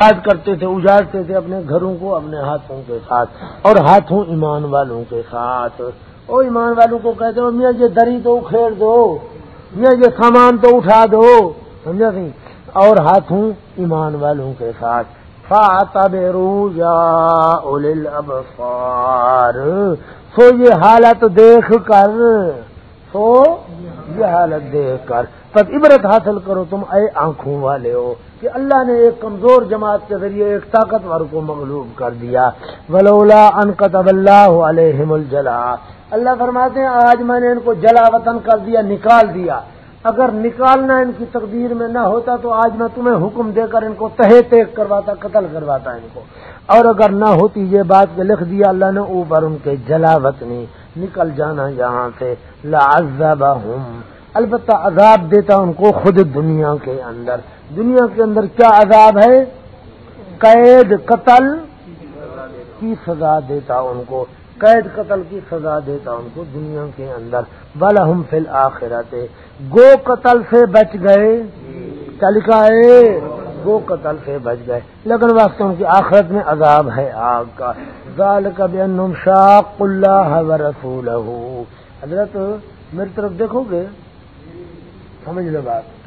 یاد کرتے تھے اجاڑتے تھے اپنے گھروں کو، اپنے ہاتھوں کے ساتھ، اور ہاتھوں ایمان والوں کے ساتھ۔ او ایمان والوں کو کہتے ہو میاں یہ دری تو اکھیڑ دو، میاں یہ سامان تو اٹھا دو۔ سمجھا سی اور ہاتھوں ایمان والوں کے ساتھ۔ فاتبرو یا ابفار سو یہ حالت دیکھ کر، سو یہ حالت دیکھ کر۔ تب عبرت حاصل کرو تم، اے آنکھوں والے ہو۔ کہ اللہ نے ایک کمزور جماعت کے ذریعے ایک طاقتور کو مغلوب کر دیا۔ ولولا ان قطب اللہ علیہم الجلا اللہ فرماتے ہیں، آج میں نے ان کو جلا وطن کر دیا، نکال دیا۔ اگر نکالنا ان کی تقدیر میں نہ ہوتا تو آج میں تمہیں حکم دے کر ان کو تہے تیک کرواتا، قتل کرواتا ان کو۔ اور اگر نہ ہوتی یہ بات کہ لکھ دیا اللہ نے اوپر ان کے جلا وطنی، نکل جانا یہاں سے۔ لعذبہم۔ البتہ عذاب دیتا ان کو خود دنیا کے اندر۔ دنیا کے اندر کیا عذاب ہے؟ قید قتل کی سزا دیتا ان کو۔ قید قتل کی سزا دیتا ان کو دنیا کے اندر۔ بل ہم فل آخرت گو قتل سے بچ گئے۔ چلکا ہے گو قتل سے بچ گئے۔ لیکن وقت ان کی آخرت میں عذاب ہے آگ کا۔ ظال کا بے شاق اللہ رسول حضرت، میری طرف دیکھو گے۔ سمجھ لو بات۔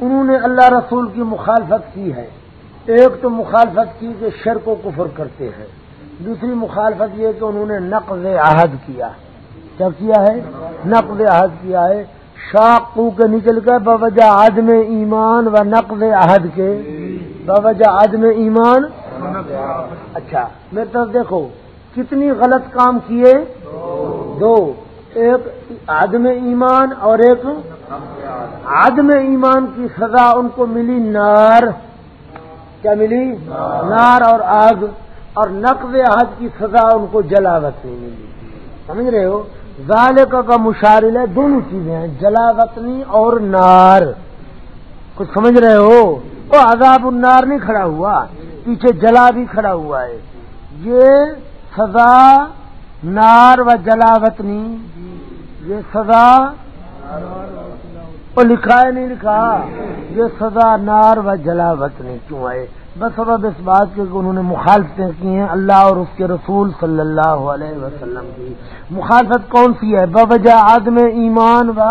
انہوں نے اللہ رسول کی مخالفت کی ہے۔ ایک تو مخالفت کی کہ شر کو کفر کرتے ہیں۔ دوسری مخالفت یہ کہ انہوں نے نقض عہد کیا۔ کیا کیا ہے؟ نقض عہد کیا ہے۔ شاق کے نکل گئے بوجہ عدم ایمان و نقض عہد کے۔ بوجہ عدم ایمان۔ اچھا میرے طرف دیکھو، کتنی غلط کام کیے؟ دو۔ ایک عدم ایمان اور ایک عدم ایمان کی سزا ان کو ملی نار کیا ملی؟ نار اور آگ اور نقد عہد کی سزا ان کو جلاوت نہیں ملی۔ سمجھ رہے ہو؟ ذالک کا مشارل ہے، دونوں چیزیں ہیں جلاوطنی اور نار۔ کچھ سمجھ رہے ہو؟ وہ عذاب النار نہیں کھڑا ہوا، پیچھے جلا بھی کھڑا ہوا ہے۔ یہ سزا نار و جلاوطنی یہ سزا وہ لکھا ہے، نہیں لکھا؟ یہ سزا، نار و جلاوت نے کیوں آئے؟ بس سبب اس بات کے کہ انہوں نے مخالفتیں کی ہیں اللہ اور اس کے رسول صلی اللہ علیہ وسلم کی۔ مخالفت کون سی ہے؟ بوجہ عدم ایمان و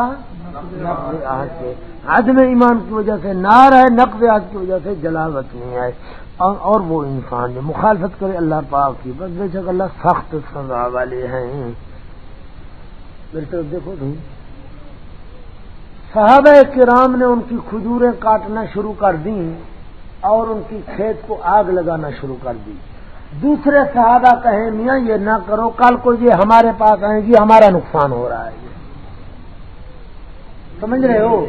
عدم ایمان کی وجہ سے نار ہے نقد آج کی وجہ سے جلاوت نہیں آئے۔ اور وہ انسان جو مخالفت کرے اللہ پاک کی۔ بس بے شک اللہ سخت سزا والے ہیں۔ میری طرف دیکھو تم صحابہ کرام نے ان کی کھجوریں کاٹنا شروع کر دیں اور ان کی کھیت کو آگ لگانا شروع کر دی۔ دوسرے صحابہ کہیں، میاں، یہ نہ کرو، کل کو یہ ہمارے پاس آئیں گی، ہمارا نقصان ہو رہا ہے۔ سمجھ رہے ہو؟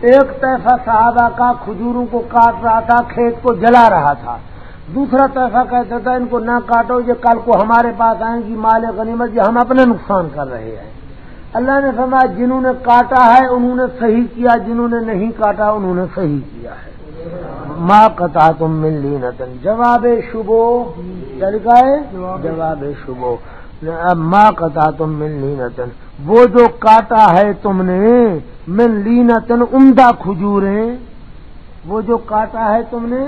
ایک طیفہ صحابہ کا کھجوروں کو کاٹ رہا تھا، کھیت کو جلا رہا تھا۔ دوسرا طیفہ کہتا تھا ان کو نہ کاٹو، یہ کل کو ہمارے پاس آئیں گی، مال غنیمت، یہ ہم اپنے نقصان کر رہے ہیں۔ اللہ نے فرمایا جنہوں نے کاٹا ہے انہوں نے صحیح کیا، جنہوں نے نہیں کاٹا انہوں نے صحیح کیا ہے۔ ماں کتا تم مل لی نتن جواب شبو چل گئے؟ جواب شبو ماں کتا تم مل لی نتن وہ جو کاٹا ہے تم نے من لی نتن عمدہ کھجوریں۔ وہ جو کاٹا ہے تم نے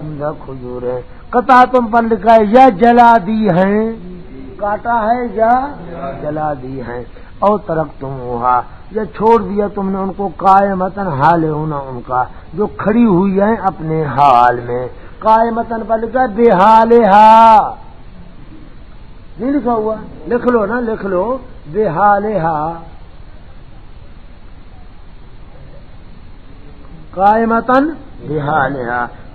عمدہ کھجوریں۔ کتا تم پر لکھا ہے، یا جلا دی ہیں۔ کاٹا ہے یا جلا دی ہیں۔ اور ترک تم وہاں یا چھوڑ دیا تم نے ان کو قائمتن حال ہونا ان کا، جو کھڑی ہوئی ہیں اپنے حال میں۔ قائمتن پر لکھا بے حال نہیں لکھا ہوا، لکھ لو نا، لکھ لو۔ بے حال ہا۔ قائمتن بے حال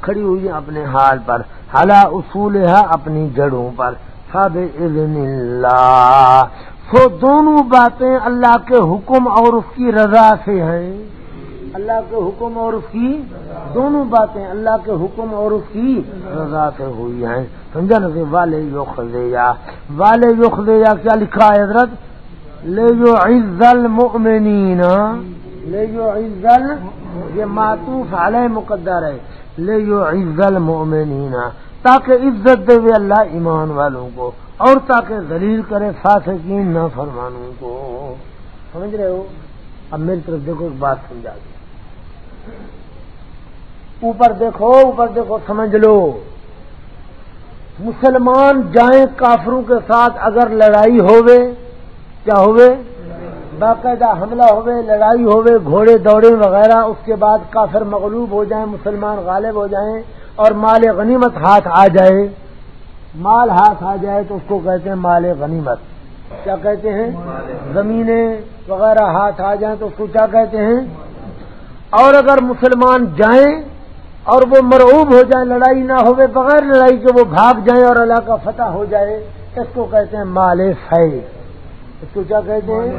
کھڑی ہوئی اپنے حال پر حالا اصول اپنی جڑوں پر۔ سب اللہ۔ سو دونوں باتیں اللہ کے حکم اور اس کی رضا سے ہیں۔ اللہ کے حکم اور اس کی دونوں باتیں اللہ کے حکم اور اس کی رضا سے ہوئی ہیں۔ سمجھا نا والے یو خزیا والے یو خزیا کیا لکھا ہے حضرت؟ لے جو عزل مؤمنین لے جو عزل یہ معطوف علیہ مقدر ہے۔ لے جو عزل مؤمنین تاکہ عزت دے اللہ ایمان والوں کو۔ اور تاکہ ذلیل کرے فاسقین نہ فرمانوں کو۔ سمجھ رہے ہو؟ اب میری طرف دیکھو، ایک بات سمجھا دوں اوپر دیکھو اوپر دیکھو، سمجھ لو۔ مسلمان جائیں کافروں کے ساتھ اگر لڑائی ہوئے کیا ہوئے باقاعدہ حملہ ہوئے لڑائی ہوئے گھوڑے دوڑے وغیرہ، اس کے بعد کافر مغلوب ہو جائیں، مسلمان غالب ہو جائیں اور مال غنیمت ہاتھ آ جائے۔ مال ہاتھ آ جائے تو اس کو کہتے ہیں مال غنیمت۔ کیا کہتے ہیں؟ زمینیں وغیرہ ہاتھ آ جائیں تو اس کو کیا کہتے ہیں؟ اور اگر مسلمان جائیں اور وہ مرعوب ہو جائیں، لڑائی نہ ہوئے، بغیر لڑائی کے وہ بھاگ جائیں اور اللہ کا فتح ہو جائے، اس کو کہتے ہیں مال فی اس کو کیا کہتے ہیں؟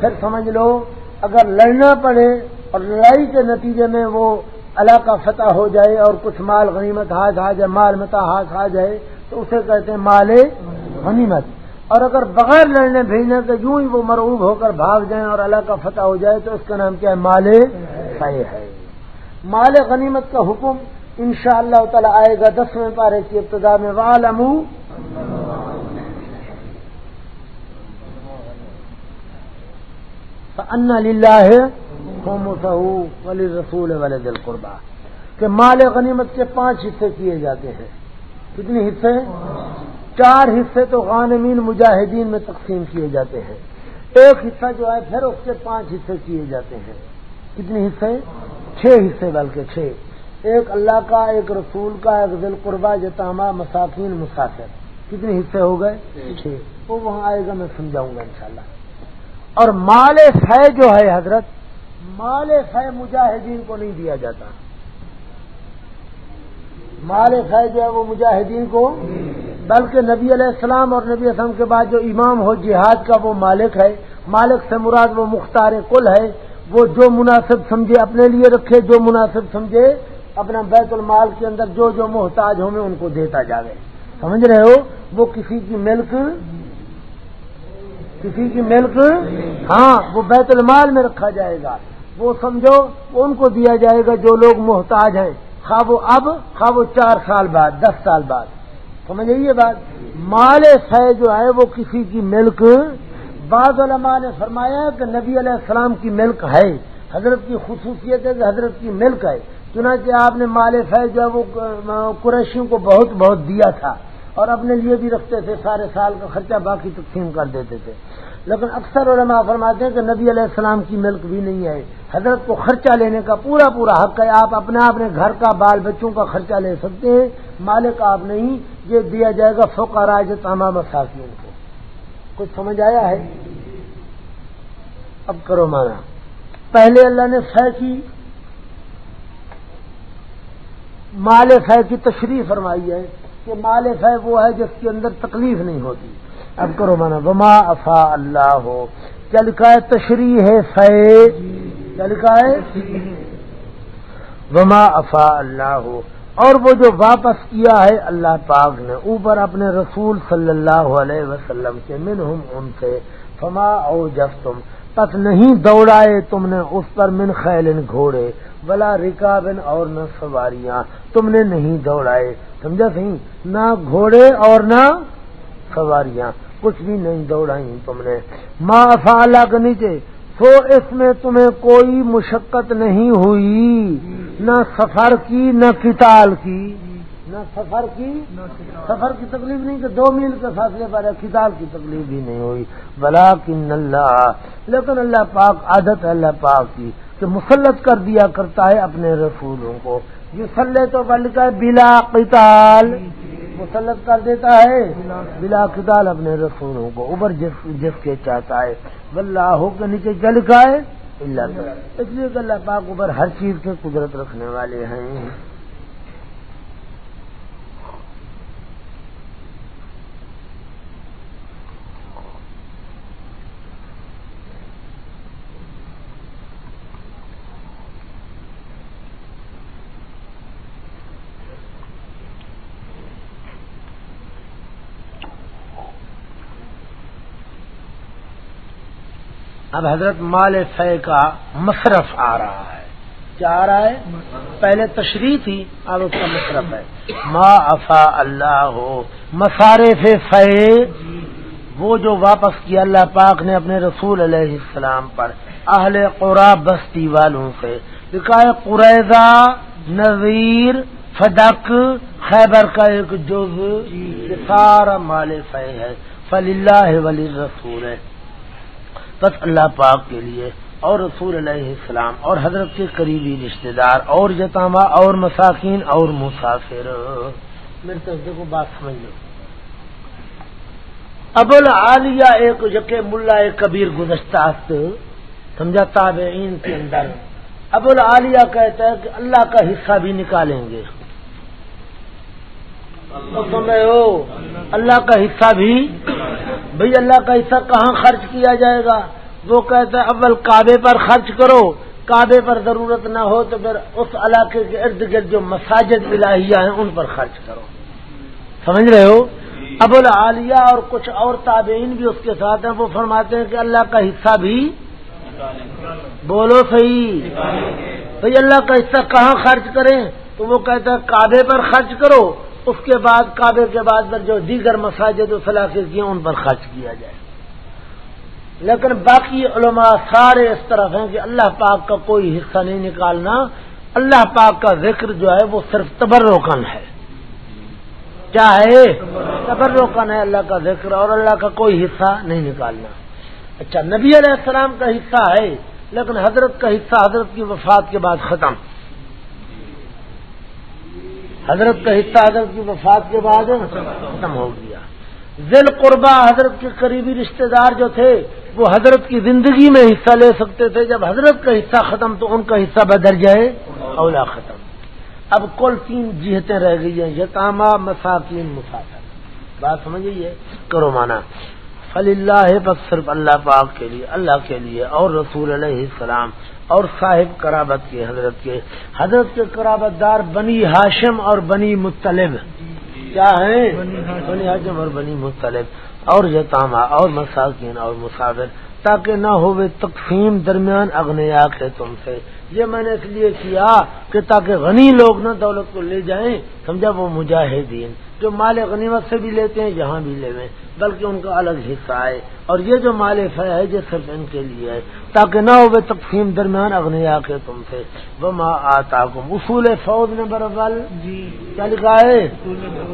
پھر سمجھ لو، اگر لڑنا پڑے اور لڑائی کے نتیجے میں وہ اللہ کا فتح ہو جائے اور کچھ مال غنیمت ہاتھ آ جائے، مال متا ہاتھ آ جائے تو اسے کہتے ہیں مال غنیمت۔ اور اگر بغیر لڑنے بھیجنے کے یوں ہی وہ مرعوب ہو کر بھاگ جائیں اور اللہ کا فتح ہو جائے تو اس کا نام کیا ہے مال ہے۔ مال غنیمت کا حکم ان شاء اللہ تعالی آئے گا دسویں پارے کی ابتدا میں۔ والم ان ہے ولی رسول ولی دل قربا کہ مال غنیمت کے پانچ حصے کیے جاتے ہیں۔ کتنے حصے چار حصے تو غانمین مجاہدین میں تقسیم کیے جاتے ہیں۔ ایک حصہ جو ہے پھر اس کے پانچ حصے کیے جاتے ہیں۔ کتنے حصے چھ حصے بلکہ چھ۔ ایک اللہ کا، ایک رسول کا، ایک دل قربا جتامہ مساکین مسافر۔ کتنے حصے ہو گئے؟ چھ۔ وہ وہاں آئے گا، میں سمجھاؤں گا انشاءاللہ۔ اور مال فے جو ہے حضرت، مال فے مجاہدین کو نہیں دیا جاتا۔ مال فی جو ہے وہ مجاہدین کو، بلکہ نبی علیہ السلام اور نبی اسلام کے بعد جو امام ہو، جہاد کا وہ مالک ہے۔ مالک سے مراد وہ مختار کل ہے۔ وہ جو مناسب سمجھے اپنے لیے رکھے، جو مناسب سمجھے اپنا بیت المال کے اندر جو جو محتاج ہوں ان کو دیتا جاوے۔ سمجھ رہے ہو؟ وہ کسی کی ملک، کسی کی ملک ہاں وہ بیت المال میں رکھا جائے گا۔ وہ سمجھو، ان کو دیا جائے گا جو لوگ محتاج ہیں۔ خواب اب خواب چار سال بعد، دس سال بعد۔ سمجھ یہ بات؟ مال فی جو ہے وہ کسی کی ملک، بعض علماء نے فرمایا کہ نبی علیہ السلام کی ملک ہے، حضرت کی خصوصیت ہے کہ حضرت کی ملک ہے۔ چنانچہ آپ نے مال فی جو ہے وہ قریشیوں کو بہت بہت دیا تھا۔ اور اپنے لیے بھی رکھتے تھے، سارے سال کا خرچہ باقی تقسیم کر دیتے تھے۔ لیکن اکثر علماء فرماتے ہیں کہ نبی علیہ السلام کی ملک بھی نہیں ہے۔ حضرت کو خرچہ لینے کا پورا پورا حق ہے۔ آپ اپنے اپنے گھر کا بال بچوں کا خرچہ لے سکتے ہیں۔ مالک آپ نہیں، یہ دیا جائے گا فوکا راج تمام ساتھیوں کو۔ کچھ سمجھ آیا ہے؟ اب کرو مانا۔ پہلے اللہ نے فہ کی، مال فہ کی تشریح فرمائی ہے کہ مال فہ وہ ہے جس کے اندر تکلیف نہیں ہوتی۔ اب کرو مانا۔ وما افا اللہ۔ ہو کیا لکھا ہے تشریح ہے فے کیا لکھا ہے؟ وما افا اللہ ہو اور وہ جو واپس کیا ہے اللہ پاک نے، اوپر اپنے رسول صلی اللہ علیہ وسلم کے، منہم ان سے۔ فما او جب تم تک نہیں دوڑائے تم نے اس پر من خیلن گھوڑے بلا رکابن اور نہ سواریاں۔ تم نے نہیں دوڑائے۔ سمجھا سی نہ گھوڑے اور نہ سواریاں۔ کچھ بھی نہیں دوڑائی تم نے۔ ماں افعالہ کے نیچے۔ تو اس میں تمہیں کوئی مشقت نہیں ہوئی نہ سفر کی نہ کتال کی۔ نہ سفر کی سفر کی تکلیف نہیں کہ دو میل کے فاصلے پر ہے کتاب کی تکلیف بھی نہیں ہوئی۔ بلا کن اللہ لیکن اللہ پاک عادت ہے اللہ پاک کی کہ مسلط کر دیا کرتا ہے اپنے رسولوں کو۔ یہ سلے تو بل کا بلا قتال۔ مسلط کر دیتا ہے۔ بلا کتال اپنے رسولوں کو اوپر جس جس کے چاہتا ہے۔ بلّہ کے نیچے جل کا اللہ۔ اس لیے کہ اللہ پاک اوپر ہر چیز کے قدرت رکھنے والے ہیں۔ اب حضرت مال فے کا مصرف آ رہا ہے۔ کیا آ رہا ہے؟ پہلے تشریح تھی، اب اس کا مصرف ہے۔ ما افا اللہ ہو مسارے فے وہ جو واپس کیا اللہ پاک نے اپنے رسول علیہ السلام پر اہل قرا بستی والوں سے۔ لکھا قریضہ، نذیر، فدق، خیبر کا ایک جز، یہ سارا مال فہ ہے۔ فل اللہ ولی رسول ہے بس اللہ پاک کے لیے اور رسول علیہ السلام اور حضرت کے قریبی رشتہ دار اور جتامہ اور مساکین اور مسافر۔ میرے تو دیکھو بات سمجھ لو۔ ابو العالیہ ایک یقے ملا ایک کبیر گزشتہ سمجھا تابعین کے اندر۔ ابو العالیہ کہتا ہے کہ اللہ کا حصہ بھی نکالیں گے۔ اللہ کا حصہ بھی بھئی اللہ کا حصہ کہاں خرچ کیا جائے گا؟ وہ کہتا ہے، اول کعبے پر خرچ کرو، کعبے پر ضرورت نہ ہو تو پھر اس علاقے کے ارد گرد جو مساجد الہیہ ہیں، ان پر خرچ کرو۔ سمجھ رہے ہو؟ ابو العالیہ اور کچھ اور تابعین بھی اس کے ساتھ ہیں، وہ فرماتے ہیں کہ اللہ کا حصہ بھی بولو صحیح۔ بھائی اللہ کا حصہ کہاں خرچ کریں؟ تو وہ کہتا ہے، کعبے پر خرچ کرو اس کے بعد کعبے کے بعد پر جو دیگر مساجد و علاقے کی ان پر خرچ کیا جائے۔ لیکن باقی علماء سارے اس طرف ہیں کہ اللہ پاک کا کوئی حصہ نہیں نکالنا۔ اللہ پاک کا ذکر جو ہے وہ صرف تبرکن ہے۔ کیا ہے تبرکن ہے اللہ کا ذکر اور اللہ کا کوئی حصہ نہیں نکالنا۔ اچھا نبی علیہ السلام کا حصہ ہے، لیکن حضرت کا حصہ حضرت کی وفات کے بعد ختم۔ حضرت کا حصہ حضرت کی وفات کے بعد ختم ہو گیا۔ ذیل قربا حضرت کے قریبی رشتہ دار جو تھے، وہ حضرت کی زندگی میں حصہ لے سکتے تھے۔ جب حضرت کا حصہ ختم تو ان کا حصہ بدل جائے اولا ختم۔ اب کل تین جہتیں رہ گئی ہیں، یتامہ، مساکین، مسافر۔ بات سمجھیے کرو مانا فل اللہ بس صرف اللہ پاک کے لیے، اللہ کے لیے، اور رسول علیہ السلام، اور صاحب کرابت کے حضرت کے حضرت کے کرابت دار بنی ہاشم اور بنی مطلب۔ کیا ہے بنی ہاشم اور بنی مطلب۔ اور یتامہ، اور مساکین، اور مسافر، تاکہ نہ ہوئے تقسیم درمیان اگنیا کے تم سے۔ یہ میں نے اس لیے کیا کہ تاکہ غنی لوگ نہ دولت کو لے جائیں سمجھا وہ مجاہدین جو مال غنیمت سے بھی لیتے ہیں جہاں بھی لے بلکہ ان کا الگ حصہ ہے۔ اور یہ جو مال ہے یہ صرف ان کے لیے ہے۔ تاکہ نہ ہو تقسیم درمیان اگنیا کے تم سے۔ وہ ماں آتا کم اصول فوج نے برابر جی۔ کیا لکھا ہے؟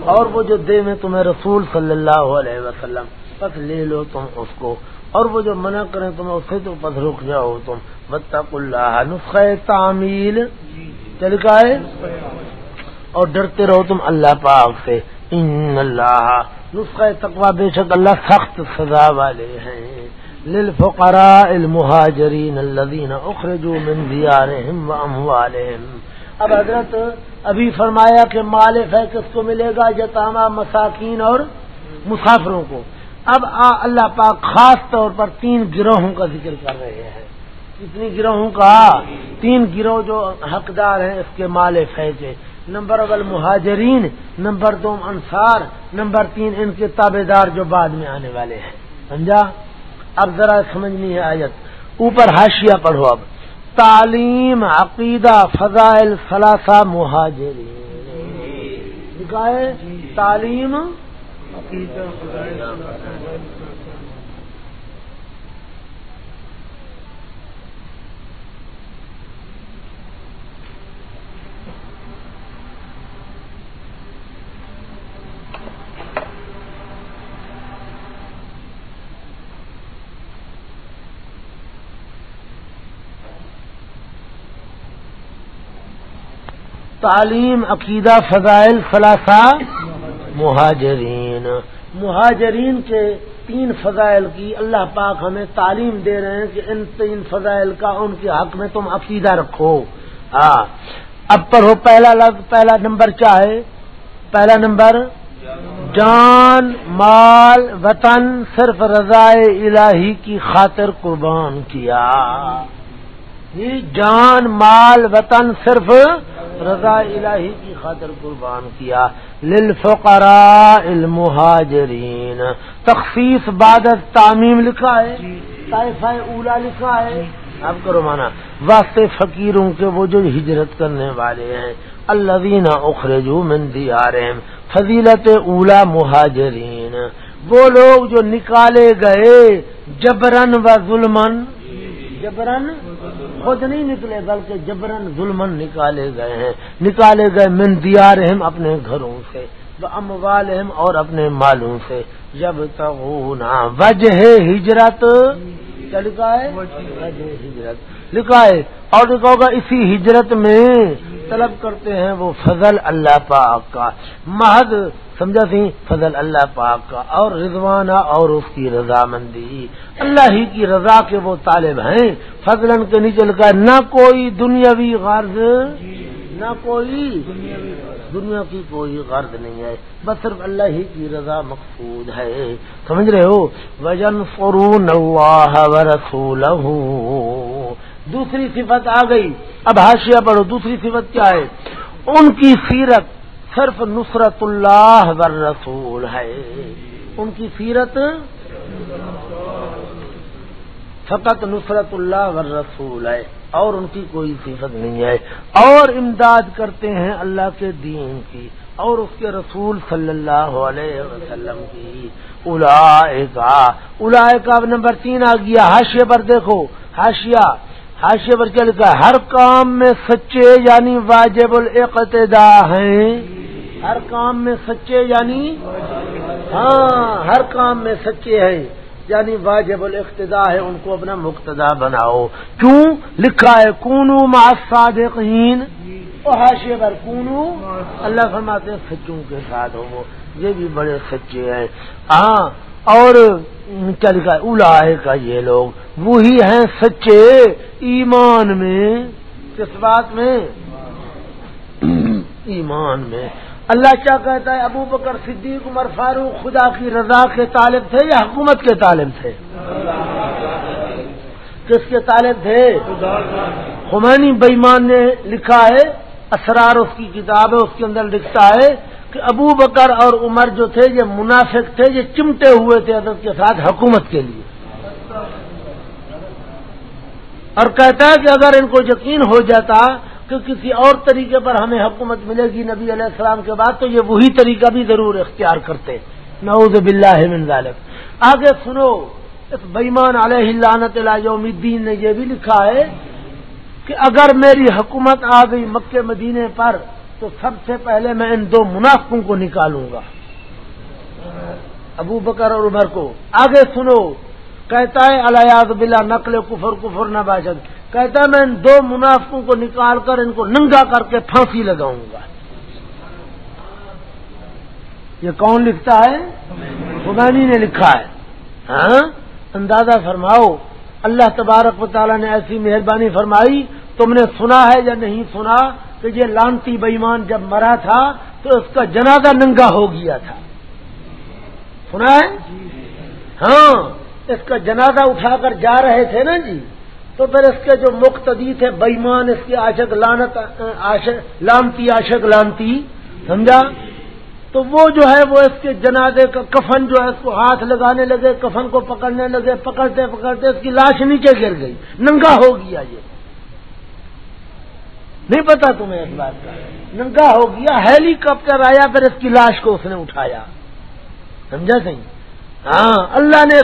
اور وہ جو دے میں تمہیں رسول صلی اللہ علیہ وسلم بس لے لو تم اس کو۔ اور وہ جو منع کریں تم اسے تو پس رک جاؤ تم۔ بتق اللہ نسخہ تعمیل چل کا ہے اور ڈرتے رہو تم اللہ پاک سے۔ ان اللہ نسخہ تقوا بے شک اللہ سخت سزا والے ہیں۔ للفقراء المہاجرین الذین اخرجوا من دیارہم و اموالہم اب حضرت ابھی فرمایا کہ مالف ہے کس کو ملے گا یتامہ مساکین اور مسافروں کو۔ اب اللہ پاک خاص طور پر تین گروہوں کا ذکر کر رہے ہیں۔ کتنی گروہوں کا تین گروہ جو حقدار ہیں اس کے مال فیضے، نمبر اول مہاجرین، نمبر دو انصار، نمبر تین ان کے تابے دار جو بعد میں آنے والے ہیں۔ سمجھا؟ اب ذرا سمجھنی ہے آیت۔ اوپر حاشیہ پڑھو اب۔ تعلیم، عقیدہ، فضائل ثلاثہ مہاجرین۔ تعلیم تعلیم، عقیدہ، فضائل فلاثہ مہاجرین۔ مہاجرین کے تین فضائل کی اللہ پاک ہمیں تعلیم دے رہے ہیں کہ ان تین فضائل کا ان کے حق میں تم عقیدہ رکھو۔ ہاں اب پر ہو پہلا پہلا نمبر کیا ہے؟ پہلا نمبر، جان، مال، وطن، صرف رضائے الہی کی خاطر قربان کیا۔ جی، جان، مال، وطن صرف رضا الہی کی خاطر قربان کیا۔ للفقراء المہاجرین۔ تخصیص بادت تعمیم لکھا ہے۔ طائفہ اولا لکھا ہے۔ اب کرو مانا واسطے فقیروں کے وہ جو ہجرت کرنے والے ہیں۔ اللہ اخرجو من دیارہم فضیلت اولا مہاجرین۔ وہ لوگ جو نکالے گئے جبرن و ظلمن جبرن خود نہیں نکلے، بلکہ جبرن ظلمن نکالے گئے ہیں۔ نکالے گئے من دیارہم اپنے گھروں سے اموالہم اور اپنے مالوں سے۔ جب تک وجہ ہجرت۔ کیا لکھا ہے؟ وجہ ہجرت۔ لکھا ہے، اور لکھا ہوگا اسی ہجرت میں طلب کرتے ہیں وہ فضل اللہ پاک کا۔ محض سمجھا سی؟ فضل اللہ پاک کا۔ اور رضوانہ اور اس کی رضامندی۔ اللہ ہی کی رضا کے وہ طالب ہیں۔ فضلن کے نیچے لکھا نہ کوئی دنیاوی غرض، نہ کوئی دنیا کی کوئی غرض نہیں ہے۔ بس صرف اللہ ہی کی رضا مقصود ہے۔ سمجھ رہے ہو؟ وجن فرون رسول دوسری صفت آ گئی اب ہاشیا پڑھو، دوسری صفت کیا ہے؟ ان کی سیرت صرف نصرت اللہ ور رسول ہے۔ ان کی سیرت فقط نصرت اللہ ور رسول ہے اور ان کی کوئی صفت نہیں ہے۔ اور امداد کرتے ہیں اللہ کے دین کی اور اس کے رسول صلی اللہ علیہ وسلم کی۔ الا الا نمبر تین آ گیا ہاشیے پر دیکھو ہاشیا حاشیے پر کیا لکھا ہر کام میں سچے یعنی واجب الاقتدا ہیں۔ ہر کام میں سچے یعنی ہاں ہر کام میں سچے ہیں۔ یعنی واجب الاقتدا ہے، ان کو اپنا مقتدا بناؤ۔ کیوں؟ لکھا ہے، کونو صادقین حاشیے پر کونو، اللہ فرماتے ہیں، سچوں کے ساتھ ہو۔ وہ یہ بھی بڑے سچے ہیں۔ ہاں اور کیا لکھا الا کا یہ لوگ وہی ہیں سچے ایمان میں، کس بات میں؟ ایمان میں۔ اللہ کیا کہتا ہے؟ ابو بکر صدیق، عمر فاروق، خدا کی رضا کے طالب تھے یا حکومت کے طالب تھے؟ کس کے طالب تھے؟ خمینی بےمان نے لکھا ہے، اسرار اس کی کتاب ہے، اس کے اندر لکھتا ہے کہ ابو بکر اور عمر جو تھے، یہ منافق تھے، یہ چمٹے ہوئے تھے حضرت کے ساتھ حکومت کے لیے۔ اور کہتا ہے کہ اگر ان کو یقین ہو جاتا کہ کسی اور طریقے پر ہمیں حکومت ملے گی نبی علیہ السلام کے بعد، تو یہ وہی طریقہ بھی ضرور اختیار کرتے۔ نعوذ باللہ من ذالک آگے سنو، اس بےمان علیہ لعنت یوم الدین نے یہ بھی لکھا ہے کہ اگر میری حکومت آ گئی مکے مدینے پر تو سب سے پہلے میں ان دو منافقوں کو نکالوں گا۔ ابو بکر اور عمر کو۔ آگے سنو۔ کہتا ہے الیاز بلا نقل کفر کفر نہ باشد کہتا ہے، میں ان دو منافقوں کو نکال کر ان کو ننگا کر کے پھانسی لگاؤں گا۔ یہ کون لکھتا ہے؟ خدانی نے لکھا ہے۔ ہاں؟ اندازہ فرماؤ۔ اللہ تبارک و تعالیٰ نے ایسی مہربانی فرمائی، تم نے سنا ہے یا نہیں سنا؟ کہ یہ لانتی بےمان جب مرا تھا تو اس کا جنازہ ننگا ہو گیا تھا۔ سنا ہے ہاں اس کا جنازہ اٹھا کر جا رہے تھے نا جی۔ تو پھر اس کے جو مقتدی تھے بےمان اس کی عاشق لانت لانتی، عاشق لانتی، سمجھا؟ تو وہ جو ہے، وہ اس کے جنازے کا کفن جو ہے، اس کو ہاتھ لگانے لگے، کفن کو پکڑنے لگے، پکڑتے پکڑتے اس کی لاش نیچے گر گئی، ننگا ہو گیا یہ۔ نہیں پتا تمہیں اس بات کا۔ ننگا ہو گیا، ہیلی کاپٹر آیا، پھر اس کی لاش کو اس نے اٹھایا۔ سمجھا سی ہاں اللہ نے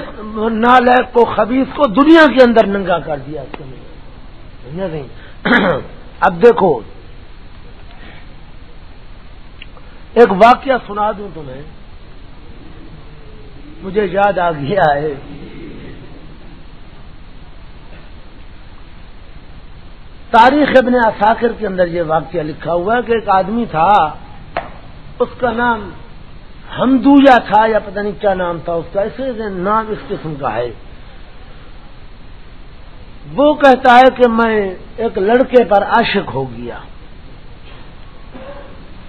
نالک کو خبیص کو دنیا کے اندر ننگا کر دیا اس سمجھا سی اب دیکھو، ایک واقعہ سنا دوں تمہیں۔ مجھے یاد آ گیا ہے۔ تاریخ ابن اثاکر کے اندر یہ واقعہ لکھا ہوا ہے کہ ایک آدمی تھا، اس کا نام ہمدویا تھا یا پتہ نہیں کیا نام تھا اس کا ایسے نام اس قسم کا ہے۔ وہ کہتا ہے کہ میں ایک لڑکے پر عاشق ہو گیا۔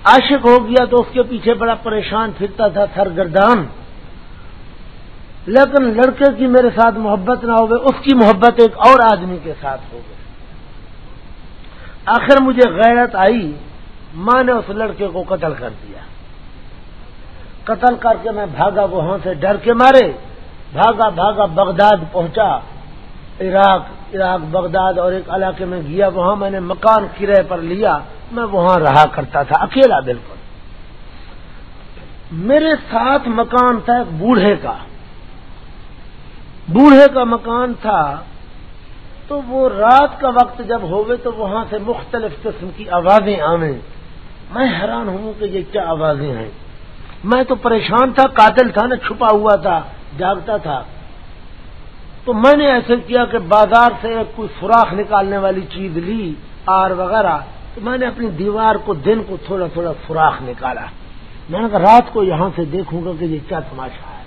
عاشق ہو گیا تو اس کے پیچھے بڑا پریشان پھرتا تھا، سرگردان۔ لیکن لڑکے کی میرے ساتھ محبت نہ ہو گئی اس کی محبت ایک اور آدمی کے ساتھ ہو گئی آخر مجھے غیرت آئی، ماں نے اس لڑکے کو قتل کر دیا۔ قتل کر کے میں بھاگا وہاں سے ڈر کے مارے۔ بھاگا بھاگا بغداد پہنچا۔ عراق عراق، بغداد اور ایک علاقے میں گیا وہاں۔ میں نے مکان کرے پر لیا۔ میں وہاں رہا کرتا تھا، اکیلا بالکل۔ میرے ساتھ مکان تھا ایک بوڑھے کا۔ بوڑھے کا مکان تھا۔ تو وہ رات کا وقت جب ہوگے تو وہاں سے مختلف قسم کی آوازیں آویں۔ میں حیران ہوں کہ یہ کیا آوازیں ہیں۔ میں تو پریشان تھا، قاتل تھا نا چھپا ہوا تھا، جاگتا تھا۔ تو میں نے ایسے کیا کہ بازار سے کوئی سوراخ نکالنے والی چیز لی، آر وغیرہ۔ تو میں نے اپنی دیوار کو، دن کو تھوڑا تھوڑا سوراخ نکالا۔ میں نے کہا، رات کو یہاں سے دیکھوں گا کہ یہ کیا تماشا ہے۔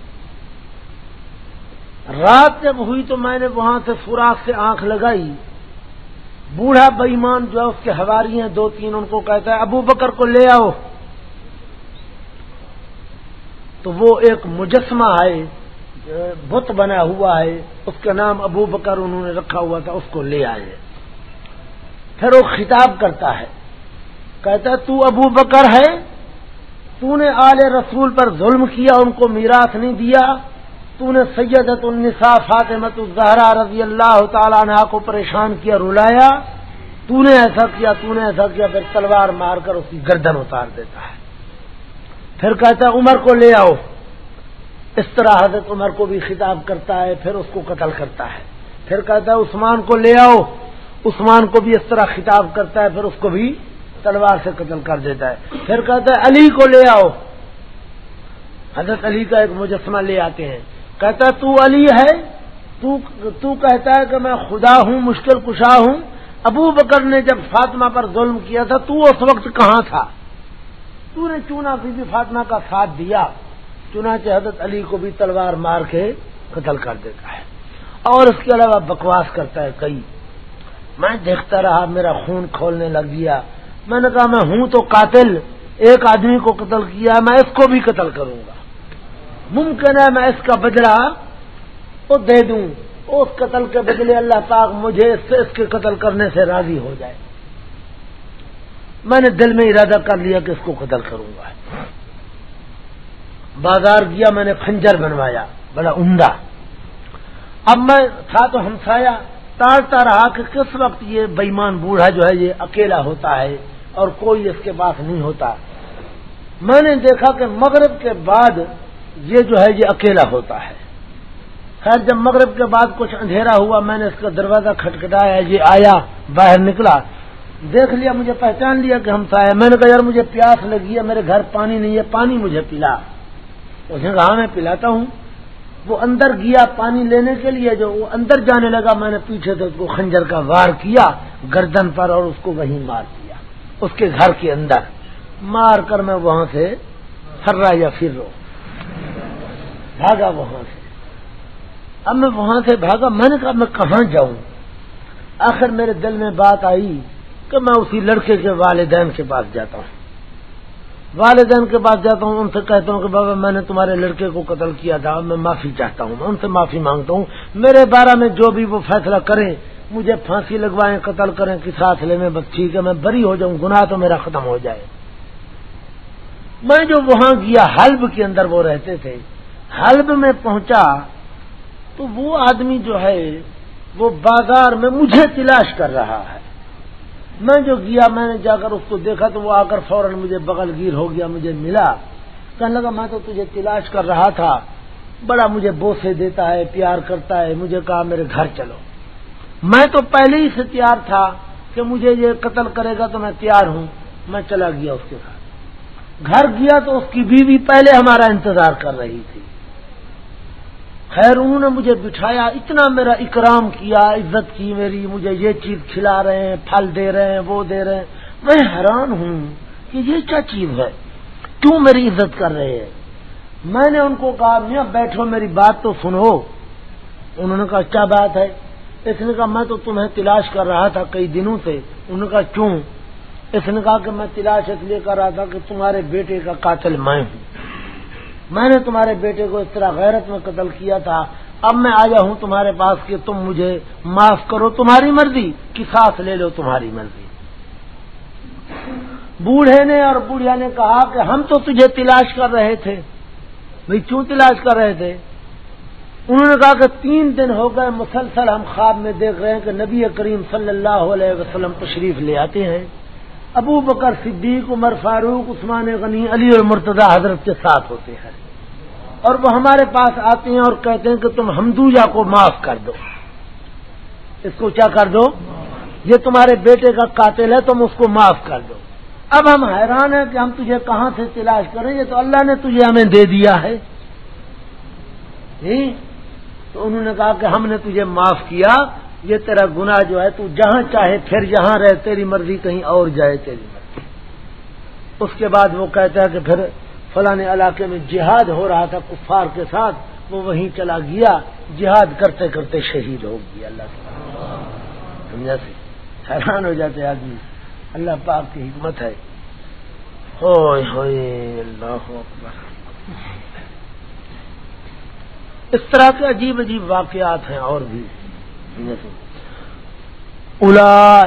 رات جب ہوئی تو میں نے وہاں سے سوراخ سے آنکھ لگائی۔ بوڑھا بئیمان جو ہے اس کے ہواری ہیں دو تین ان کو کہتا ہے، ابو بکر کو لے آؤ۔ تو وہ ایک مجسمہ ہے بت بنا ہوا ہے۔ اس کا نام ابو بکر انہوں نے رکھا ہوا تھا، اس کو لے آئے۔ پھر وہ خطاب کرتا ہے۔ کہتا ہے، تو ابو بکر ہے، تو نے آل رسول پر ظلم کیا، ان کو میراث نہیں دیا۔ تو نے سیدت النساء فاطمت الزہرا رضی اللہ تعالیٰ نے کو پریشان کیا، رلایا۔ تو نے ایسا کیا تو نے ایسا کیا، پھر تلوار مار کر اس کی گردن اتار دیتا ہے۔ پھر کہتا ہے، عمر کو لے آؤ۔ اس طرح حضرت عمر کو بھی خطاب کرتا ہے، پھر اس کو قتل کرتا ہے۔ پھر کہتا ہے، عثمان کو لے آؤ۔ عثمان کو بھی اس طرح خطاب کرتا ہے، پھر اس کو بھی تلوار سے قتل کر دیتا ہے۔ پھر کہتا ہے، علی کو لے آؤ۔ حضرت علی کا ایک مجسمہ لے آتے ہیں۔ کہتا ہے، تو علی ہے؟ تو تو کہتا ہے کہ میں خدا ہوں، مشکل کشا ہوں۔ ابو بکر نے جب فاطمہ پر ظلم کیا تھا، تو اس وقت کہاں تھا؟ تو نے چونا بی بی فاطمہ کا ساتھ دیا۔ چنانچہ حضرت علی کو بھی تلوار مار کے قتل کر دیتا ہے۔ اور اس کے علاوہ بکواس کرتا ہے کئی۔ میں دیکھتا رہا، میرا خون کھولنے لگ گیا۔ میں نے کہا، میں ہوں تو قاتل۔ ایک آدمی کو قتل کیا، میں اس کو بھی قتل کروں گا۔ ممکن ہے میں اس کا بدلہ وہ دے دوں۔ اس قتل کے بدلے اللہ پاک مجھے اس سے اس کے قتل کرنے سے راضی ہو جائے۔ میں نے دل میں ارادہ کر لیا کہ اس کو قتل کروں گا۔ بازار گیا، میں نے خنجر بنوایا، بڑا عمدہ۔ اب میں تھا تو ہمسایا تارتا رہا کہ کس وقت یہ بےمان بوڑھا جو ہے یہ اکیلا ہوتا ہے اور کوئی اس کے پاس نہیں ہوتا۔ میں نے دیکھا کہ مغرب کے بعد یہ جو ہے یہ اکیلا ہوتا ہے۔ خیر، جب مغرب کے بعد کچھ اندھیرا ہوا، میں نے اس کا دروازہ کھٹکھٹایا، یہ آیا، باہر نکلا۔ دیکھ لیا، مجھے پہچان لیا کہ ہم سایہ میں نے کہا، یار، مجھے پیاس لگی ہے، میرے گھر پانی نہیں ہے، پانی مجھے پلا۔ اس نے کہا ہاں، میں پلاتا ہوں۔ وہ اندر گیا پانی لینے کے لیے، جو وہ اندر جانے لگا، میں نے پیچھے سے اس کو خنجر کا وار کیا، گردن پر، اور اس کو وہیں مار دیا۔ اس کے گھر کے اندر، مار کر میں وہاں سے پھر یا پھر رو۔ بھاگا وہاں سے۔ اب میں وہاں سے بھاگا، میں نے کہا، میں کہاں جاؤں؟ آخر میرے دل میں بات آئی کہ میں اسی لڑکے کے والدین کے پاس جاتا ہوں۔ والدین کے پاس جاتا ہوں، ان سے کہتا ہوں کہ بابا، میں نے تمہارے لڑکے کو قتل کیا تھا، میں معافی چاہتا ہوں، میں ان سے معافی مانگتا ہوں۔ میرے بارے میں جو بھی وہ فیصلہ کریں، مجھے پھانسی لگوائیں، قتل کریں، کس ساتھ لے میں؟ بس ٹھیک ہے، میں بری ہو جاؤں، گناہ تو میرا ختم ہو جائے۔ میں جو وہاں گیا، حلب کے اندر وہ رہتے تھے حلب میں پہنچا تو وہ آدمی جو ہے، وہ بازار میں مجھے تلاش کر رہا ہے۔ میں جو گیا، میں نے جا کر اس کو دیکھا تو وہ آ کر فوراً مجھے بغل گیر ہو گیا، مجھے ملا۔ کہنے لگا، میں تو تجھے تلاش کر رہا تھا۔ بڑا مجھے بوسے دیتا ہے، پیار کرتا ہے۔ مجھے کہا، میرے گھر چلو۔ میں تو پہلے ہی سے تیار تھا کہ مجھے یہ قتل کرے گا تو میں تیار ہوں۔ میں چلا گیا اس کے گھر گھر گیا تو اس کی بیوی پہلے ہمارا انتظار کر رہی تھی۔ خیر انہوں نے مجھے بٹھایا، اتنا میرا اکرام کیا، عزت کی میری، مجھے یہ چیز کھلا رہے ہیں، پھل دے رہے ہیں، وہ دے رہے ہیں۔ میں حیران ہوں کہ یہ کیا چیز ہے؟ کیوں میری عزت کر رہے ہیں؟ میں نے ان کو کہا، میاں بیٹھو، میری بات تو سنو۔ انہوں نے کہا، کیا بات ہے؟ اس نے کہا، میں تو تمہیں تلاش کر رہا تھا کئی دنوں سے۔ انہوں نے کہا، کیوں؟ اس نے کہا کہ میں تلاش اس لیے کر رہا تھا کہ تمہارے بیٹے کا قاتل میں ہوں۔ میں نے تمہارے بیٹے کو اس طرح غیرت میں قتل کیا تھا، اب میں آیا ہوں تمہارے پاس کہ تم مجھے معاف کرو، تمہاری مرضی، کی سانس لے لو تمہاری مرضی۔ بوڑھے نے اور بوڑھیا نے کہا کہ ہم تو تجھے تلاش کر رہے تھے۔ بھائی کیوں تلاش کر رہے تھے؟ انہوں نے کہا کہ تین دن ہو گئے مسلسل ہم خواب میں دیکھ رہے ہیں کہ نبی کریم صلی اللہ علیہ وسلم تشریف لے آتے ہیں۔ ابو بکر صدیق، عمر فاروق، عثمان غنی، علی اور مرتضی حضرت کے ساتھ ہوتے ہیں۔ اور وہ ہمارے پاس آتے ہیں اور کہتے ہیں کہ تم ہمدوجا کو معاف کر دو۔ اس کو کیا کر دو؟ یہ تمہارے بیٹے کا قاتل ہے، تم اس کو معاف کر دو۔ اب ہم حیران ہیں کہ ہم تجھے کہاں سے تلاش کریں یہ تو اللہ نے تجھے ہمیں دے دیا ہے۔ تو انہوں نے کہا کہ ہم نے تجھے معاف کیا، یہ تیرا گناہ جو ہے، تو جہاں چاہے پھر جہاں رہے، تیری مرضی کہیں اور جائے تیری مرضی۔ اس کے بعد وہ کہتا ہے کہ پھر فلاں علاقے میں جہاد ہو رہا تھا کفار کے ساتھ، وہ وہیں چلا گیا۔ جہاد کرتے کرتے شہید ہو گیا۔ اللہ سمجھا سے حیران ہو جاتے آدمی۔ اللہ پاک کی حکمت ہے۔ ہوئے ہوئے، اللہ اکبر۔ اس طرح کے عجیب عجیب واقعات ہیں اور بھی۔ الا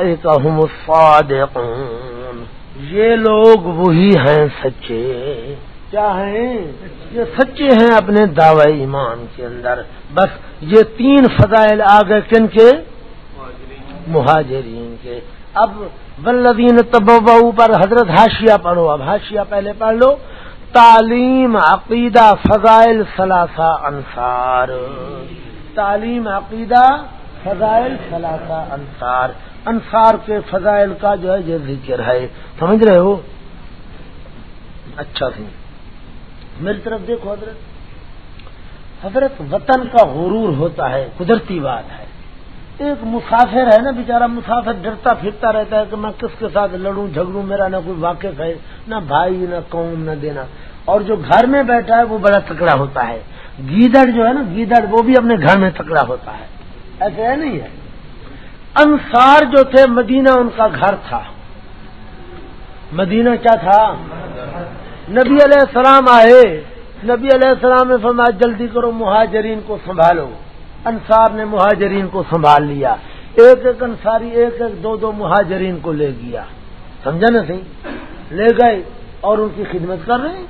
یہ لوگ وہی ہیں سچے۔ کیا ہیں یہ سچے ہیں اپنے دعوی ایمان کے اندر۔ بس یہ تین فضائل آ گئے کن کے؟ مہاجرین کے۔ اب بلدین تبو پر حضرت ہاشیہ پڑھو۔ اب ہاشیہ پہلے پڑھ لو۔ تعلیم عقیدہ فضائل ثلاثہ انصار۔ تعلیم عقیدہ فضائل ثلاثہ انصار۔ انصار کے فضائل کا جو ہے، یہ ذکر ہے۔ سمجھ رہے ہو؟ اچھا سی۔ میری طرف دیکھو حضرت حضرت وطن کا غرور ہوتا ہے، قدرتی بات ہے۔ ایک مسافر ہے نا، بیچارہ مسافر ڈرتا پھرتا رہتا ہے کہ میں کس کے ساتھ لڑوں، جھگڑوں، میرا نہ کوئی واقف ہے، نہ بھائی، نہ قوم، نہ دینا۔ اور جو گھر میں بیٹھا ہے، وہ بڑا تکڑا ہوتا ہے۔ گیدڑ جو ہے نا، گیدڑ، وہ بھی اپنے گھر میں تکڑا ہوتا ہے۔ ایسے ہے نہیں ہے؟ انصار جو تھے، مدینہ ان کا گھر تھا۔ مدینہ کیا تھا؟ نبی علیہ السلام آئے، نبی علیہ السلام نے فرمایا، جلدی کرو، مہاجرین کو سنبھالو۔ انصار نے مہاجرین کو سنبھال لیا۔ ایک ایک انصاری، ایک ایک دو دو مہاجرین کو لے گیا۔ سمجھا نا سی لے گئے اور ان کی خدمت کر رہے ہیں۔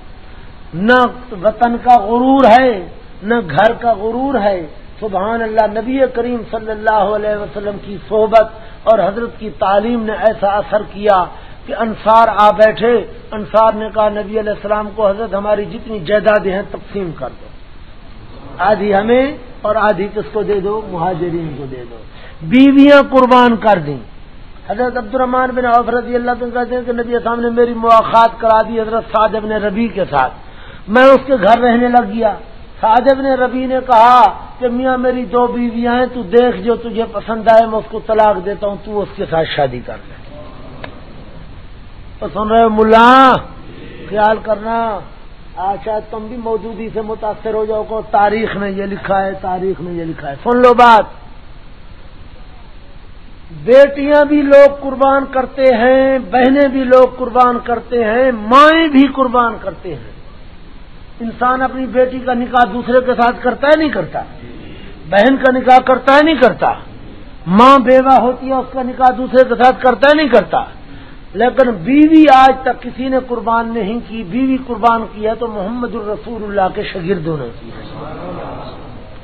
نہ وطن کا غرور ہے، نہ گھر کا غرور ہے۔ سبحان اللہ، نبی کریم صلی اللہ علیہ وسلم کی صحبت اور حضرت کی تعلیم نے ایسا اثر کیا۔ کہ انصار آ بیٹھے، انصار نے کہا، نبی علیہ السلام کو حضرت ہماری جتنی جائیدادیں ہیں، تقسیم کر دو۔ آدھی ہمیں اور آدھی کس کو دے دو؟ مہاجرین کو دے دو۔ بیویاں قربان کر دیں۔ حضرت عبد الرحمان بن عوف رضی اللہ کہتے ہیں کہ نبی اسلام نے میری مواقع کرا دی حضرت صادب نے ربی کے ساتھ۔ میں اس کے گھر رہنے لگ گیا۔ صادب نے ربی نے کہا کہ میاں میری دو بیویاں ہیں، تو دیکھ جو تجھے پسند آئے، میں اس کو طلاق دیتا ہوں، تو اس کے ساتھ شادی کر لے۔ تو سن رہے ملا؟ خیال کرنا۔ شاید تم بھی موجودی سے متاثر ہو جاؤ کو تاریخ نے یہ لکھا ہے، تاریخ نے یہ لکھا ہے۔ سن لو بات۔ بیٹیاں بھی لوگ قربان کرتے ہیں، بہنیں بھی لوگ قربان کرتے ہیں، مائیں بھی قربان کرتے ہیں۔ انسان اپنی بیٹی کا نکاح دوسرے کے ساتھ کرتا ہے، نہیں کرتا۔ بہن کا نکاح کرتا ہے، نہیں کرتا۔ ماں بیوہ ہوتی ہے، اس کا نکاح دوسرے کے ساتھ کرتا ہے، نہیں کرتا۔ لیکن بیوی آج تک کسی نے قربان نہیں کی، بیوی قربان کی ہے تو محمد الرسول اللہ کے شگردوں نے کی۔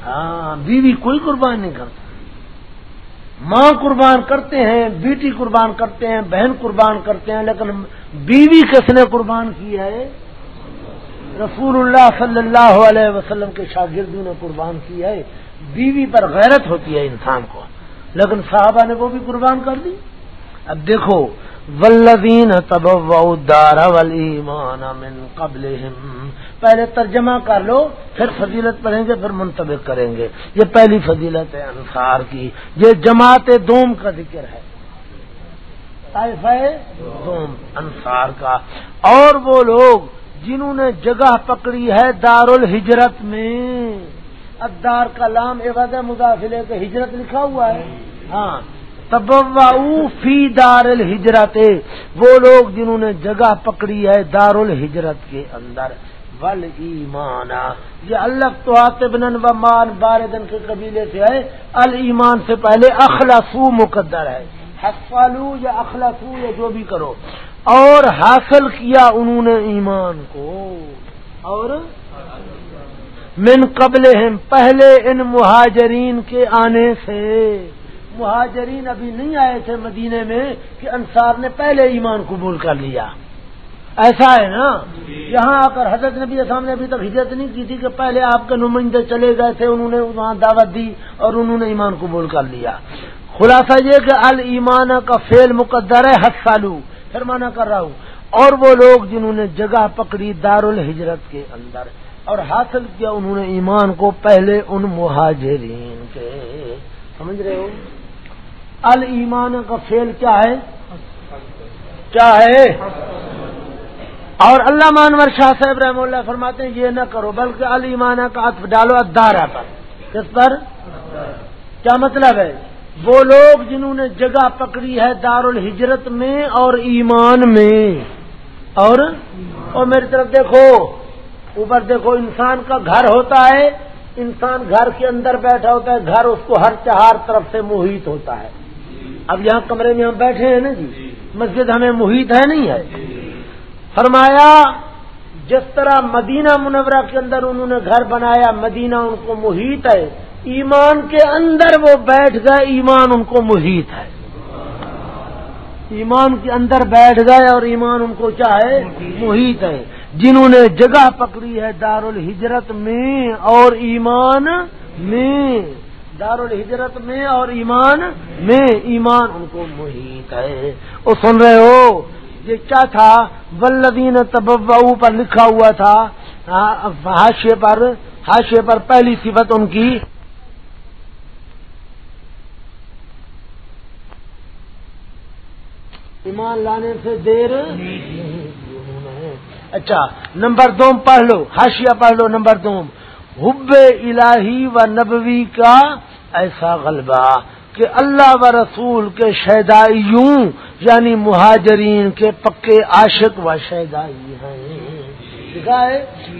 ہاں بیوی کوئی قربان نہیں کرتا۔ ماں قربان کرتے ہیں، بیٹی قربان کرتے ہیں، بہن قربان کرتے ہیں، لیکن بیوی کس نے قربان کی ہے؟ رسول اللہ صلی اللہ علیہ وسلم کے شاگردوں نے قربان کی ہے۔ بیوی پر غیرت ہوتی ہے انسان کو۔ لیکن صحابہ نے وہ بھی قربان کر دی۔ اب دیکھو ولدین تب دار من قبل پہلے ترجمہ کر لو، پھر فضیلت پڑھیں گے، پھر منتبک کریں گے۔ یہ پہلی فضیلت ہے انصار کی۔ یہ جماعت دوم کا ذکر ہے۔ دوم انصار کا۔ اور وہ لوگ جنہوں نے جگہ پکڑی ہے دار الحجرت میں۔ ادار کا لام عبد مداخلے کے ہجرت لکھا ہوا ہے۔ ہاں۔ فی دار الحجرت وہ لوگ جنہوں نے جگہ پکڑی ہے دار الحجرت کے اندر۔ ول ایمانا یہ اللہ تو آتبن و مان باردن کے قبیلے سے ہے۔ المان سے پہلے اخلاصو مقدر ہے۔ حسفالو یا اخلاصو یا جو بھی کرو۔ اور حاصل کیا انہوں نے ایمان کو۔ اور من قبل پہلے ان مہاجرین کے آنے سے۔ مہاجرین ابھی نہیں آئے تھے مدینے میں کہ انصار نے پہلے ایمان قبول کر لیا۔ ایسا ہے نا؟ یہاں آ کر حضرت نبی اسلام نے ابھی تک ہجرت نہیں کی تھی کہ پہلے آپ کے نمائندے چلے گئے تھے، انہوں نے وہاں دعوت دی اور انہوں نے ایمان قبول کر لیا۔ خلاصہ یہ کہ المان کا فیل مقدر ہے حد سالو پھر مانا کر رہا ہوں۔ اور وہ لوگ جنہوں نے جگہ پکڑی دار الحجرت کے اندر اور حاصل کیا انہوں نے ایمان کو پہلے ان مہاجرین کے۔ سمجھ رہے ہو؟ المان کا فیل کیا ہے؟ کیا ہے؟ اور اللہ مانور شاہ صاحب رحم اللہ فرماتے ہیں یہ نہ کرو، بلکہ المان کا عطف ڈالو ادارہ پر۔ کس پر؟ کیا مطلب ہے؟ وہ لوگ جنہوں نے جگہ پکڑی ہے دار الحجرت میں اور ایمان میں۔ اور؟ اور میری طرف دیکھو، اوپر دیکھو، انسان کا گھر ہوتا ہے، انسان گھر کے اندر بیٹھا ہوتا ہے، گھر اس کو ہر چہار طرف سے محیط ہوتا ہے۔ اب یہاں کمرے میں ہم بیٹھے ہیں نا جی؟ مسجد ہمیں محیط ہے نہیں ہے؟ فرمایا، جس طرح مدینہ منورہ کے اندر انہوں نے گھر بنایا، مدینہ ان کو محیط ہے، ایمان کے اندر وہ بیٹھ گئے، ایمان ان کو محیط ہے۔ ایمان کے اندر بیٹھ گئے اور ایمان ان کو چاہے محیط ہے۔ جنہوں نے جگہ پکڑی ہے دار الحجرت میں، اور ایمان میں۔ دار الحجرت میں اور ایمان میں ایمان ان کو محیط ہے۔ وہ سن رہے ہو؟ یہ کیا تھا؟ ولدین تبو پر لکھا ہوا تھا۔ ہاشے پر ہاشے پر پہلی صفت ان کی۔ ایمان لانے سے دیر اچھا نمبر دو پڑھ لو ہاشیا پڑھ لو، نمبر دو حب الہی و نبوی کا ایسا غلبہ کہ اللہ و رسول کے شہدائیوں یعنی مہاجرین کے پکے عاشق و شہدائی ہیں۔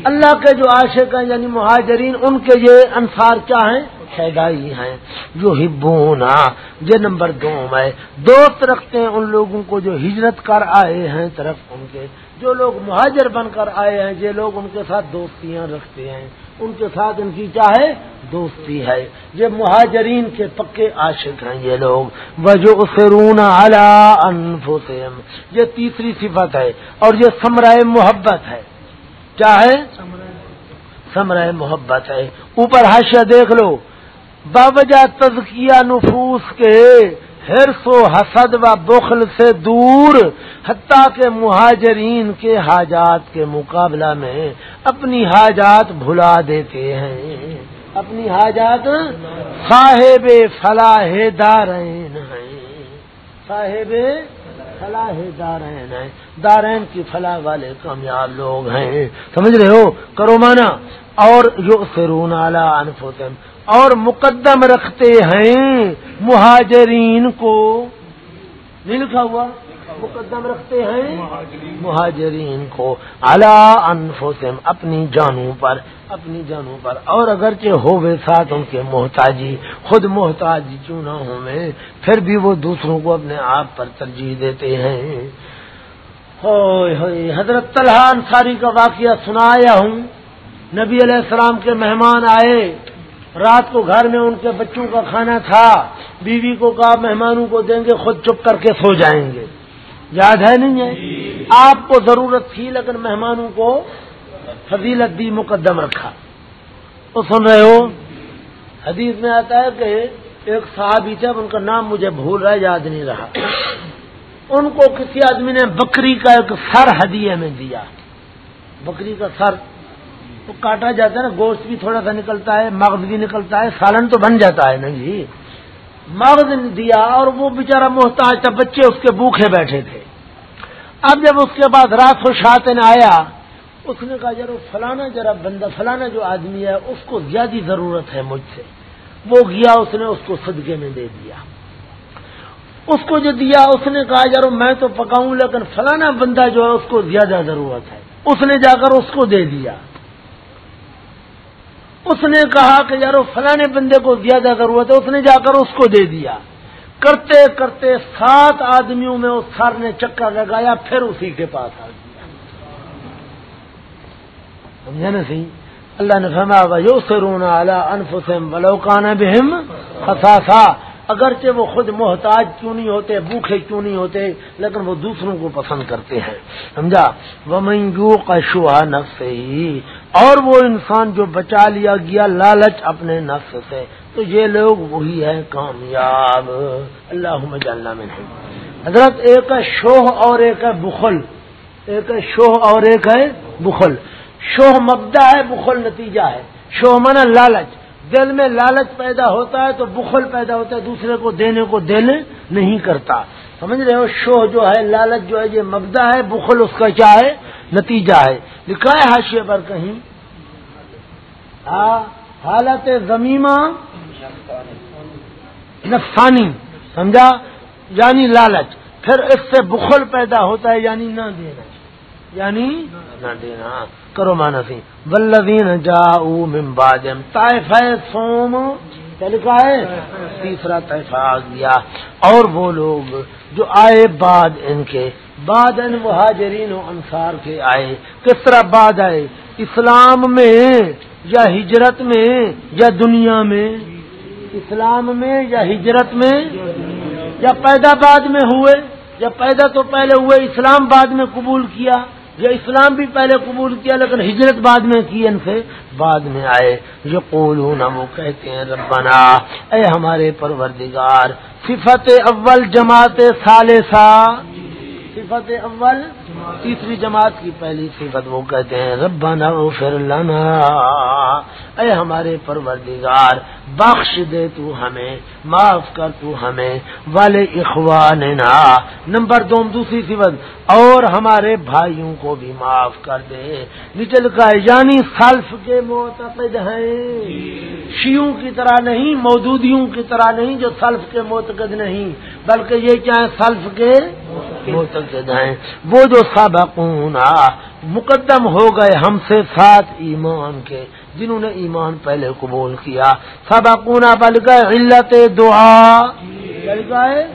اللہ کے جو عاشق ہیں یعنی مہاجرین، ان کے یہ انصار کیا ہیں؟ شہدائی ہیں۔ جو ہبونا یہ نمبر دو ہے دوست رکھتے ہیں ان لوگوں کو جو ہجرت کر آئے ہیں، طرف ان کے۔ جو لوگ مہاجر بن کر آئے ہیں، یہ لوگ ان کے ساتھ دوستیاں رکھتے ہیں۔ ان کے ساتھ ان کی چاہے دوستی ہے۔ یہ مہاجرین کے پکے عاشق ہیں یہ لوگ۔ وجو سرون انفسم یہ تیسری صفت ہے اور یہ سمرائے محبت ہے۔ کیا ہے سمرائے محبت ہے۔ اوپر حاشیہ دیکھ لو۔ باوجہ تزکیہ نفوس کے ہرس و حسد و بخل سے دور، حتیٰ کے مہاجرین کے حاجات کے مقابلہ میں اپنی حاجات بھلا دیتے ہیں۔ اپنی حاجات صاحب فلاح دارین ہیں۔ صاحب فلاح دارین ہیں۔ دارین کی فلاح والے کامیاب لوگ ہیں۔ سمجھ رہے ہو؟ کرو مانا۔ اور یو سرون اعلی انفوتم اور مقدم رکھتے ہیں مہاجرین کو نہیں لکھا ہوا؟ مقدم رکھتے ہیں مہاجرین کو۔ اللہ انفسم اپنی جانوں پر، اپنی جانوں پر۔ اور اگرچہ ہو گئے ساتھ ان کے محتاجی، خود محتاجی کیوں نہ ہو میں پھر بھی وہ دوسروں کو اپنے آپ پر ترجیح دیتے ہیں۔ حضرت طلحہ انصاری کا واقعہ سنایا ہوں۔ نبی علیہ السلام کے مہمان آئے۔ رات کو گھر میں ان کے بچوں کا کھانا تھا، بیوی کو کہا مہمانوں کو دیں گے، خود چپ کر کے سو جائیں گے۔ یاد ہے نہیں ہے؟ آپ کو ضرورت تھی لیکن مہمانوں کو فضیلت دی، مقدم رکھا۔ تو سن رہے ہو؟ حدیث میں آتا ہے کہ ایک صحابی تھے ان کا نام مجھے بھول رہا ہے، یاد نہیں رہا۔ ان کو کسی آدمی نے بکری کا ایک سر ہدیے میں دیا۔ بکری کا سر تو کاٹا جاتا ہے نا، گوشت بھی تھوڑا سا نکلتا ہے مغز بھی نکلتا ہے، سالن تو بن جاتا ہے نا جی۔ مغز دیا اور وہ بےچارا محتاج تھا، بچے اس کے بوکھے بیٹھے تھے۔ اب جب اس کے بعد رات کو شاطن آیا، اس نے کہا ذرا فلانا ذرا بندہ، فلانا جو آدمی ہے، اس کو زیادہ ضرورت ہے مجھ سے۔ وہ گیا، اس نے اس کو صدقے میں دے دیا۔ اس کو جو دیا، اس نے کہا یار میں تو پکاؤں، لیکن فلانا بندہ جو ہے، اس کو زیادہ ضرورت ہے۔ اس نے جا کر اس کو دے دیا۔ اس نے کہا کہ یار فلانے بندے کو زیادہ ضرورت ہے، اس نے جا کر اس کو دے دیا۔ کرتے کرتے سات آدمیوں میں اس سر نے چکر لگایا، پھر اسی کے پاس آ گیا۔ سمجھا نا سی اللہ نے فرمایا یو سرونا اعلیٰ انفسم بلوکانہ بہم خساسا اگرچہ وہ خود محتاج کیوں نہیں ہوتے، بھوکھے کیوں نہیں ہوتے، لیکن وہ دوسروں کو پسند کرتے ہیں۔ سمجھا؟ وہ منگو کا شوہا نفس ہی اور وہ انسان جو بچا لیا گیا لالچ اپنے نفس سے۔ تو یہ لوگ وہی ہیں کامیاب۔ اللہ جلنا میں حضرت، ایک ہے شوہ اور ایک ہے بخل۔ ایک ہے شوہ اور ایک ہے بخل۔ شوہ مبدا ہے، بخل نتیجہ ہے۔ شوہ من لالچ۔ دل میں لالچ پیدا ہوتا ہے تو بخل پیدا ہوتا ہے، دوسرے کو دینے کو دل نہیں کرتا۔ سمجھ رہے ہو؟ شوہ جو ہے، لالچ جو ہے، یہ مبدا ہے، بخل اس کا کیا ہے؟ نتیجہ ہے۔ لکھا ہے حاشیے پر کہیں۔ حالت زمیمہ نفسانی، سمجھا؟ یعنی لالچ۔ پھر اس سے بخل پیدا ہوتا ہے یعنی نہ دینا۔ یعنی نہ دینا۔ کرو مانا سی۔ ولدین جا ممبادم طائف سوم لکھا ہے؟ تیسرا طیفہ گیا۔ اور وہ لوگ جو آئے بعد ان کے بعد ان مہاجرین و انصار کے آئے۔ کس طرح بعد آئے؟ اسلام میں یا ہجرت میں یا دنیا میں؟ اسلام میں یا ہجرت میں؟ یا پیدا بعد میں ہوئے؟ یا پیدا تو پہلے ہوئے اسلام بعد میں قبول کیا؟ یہ اسلام بھی پہلے قبول کیا لیکن ہجرت بعد میں کی ان سے؟ بعد میں آئے۔ جو قولون وہ کہتے ہیں، ربنا، اے ہمارے پروردگار، صفت اول جماعت سالسا صفت اول تیسری جماعت کی پہلی صفت وہ کہتے ہیں، ربنا اغفر لنا۔ اے ہمارے پروردگار، بخش دے تو ہمیں، معاف کر تو ہمیں، والے اخواننا۔ نمبر دو، دوسری صفت، اور ہمارے بھائیوں کو بھی معاف کر دے۔ نچل کا یعنی سلف کے معتقد ہیں۔ شیوں کی طرح نہیں، مودودیوں کی طرح نہیں، جو سلف کے معتقد نہیں، بلکہ یہ کیا ہے سلف کے معتقد ہیں۔ وہ جو سابقون مقدم ہو گئے ہم سے ساتھ ایمان کے جنہوں نے ایمان پہلے قبول کیا۔ سابقون بل گئے علت دعا۔ بل گئے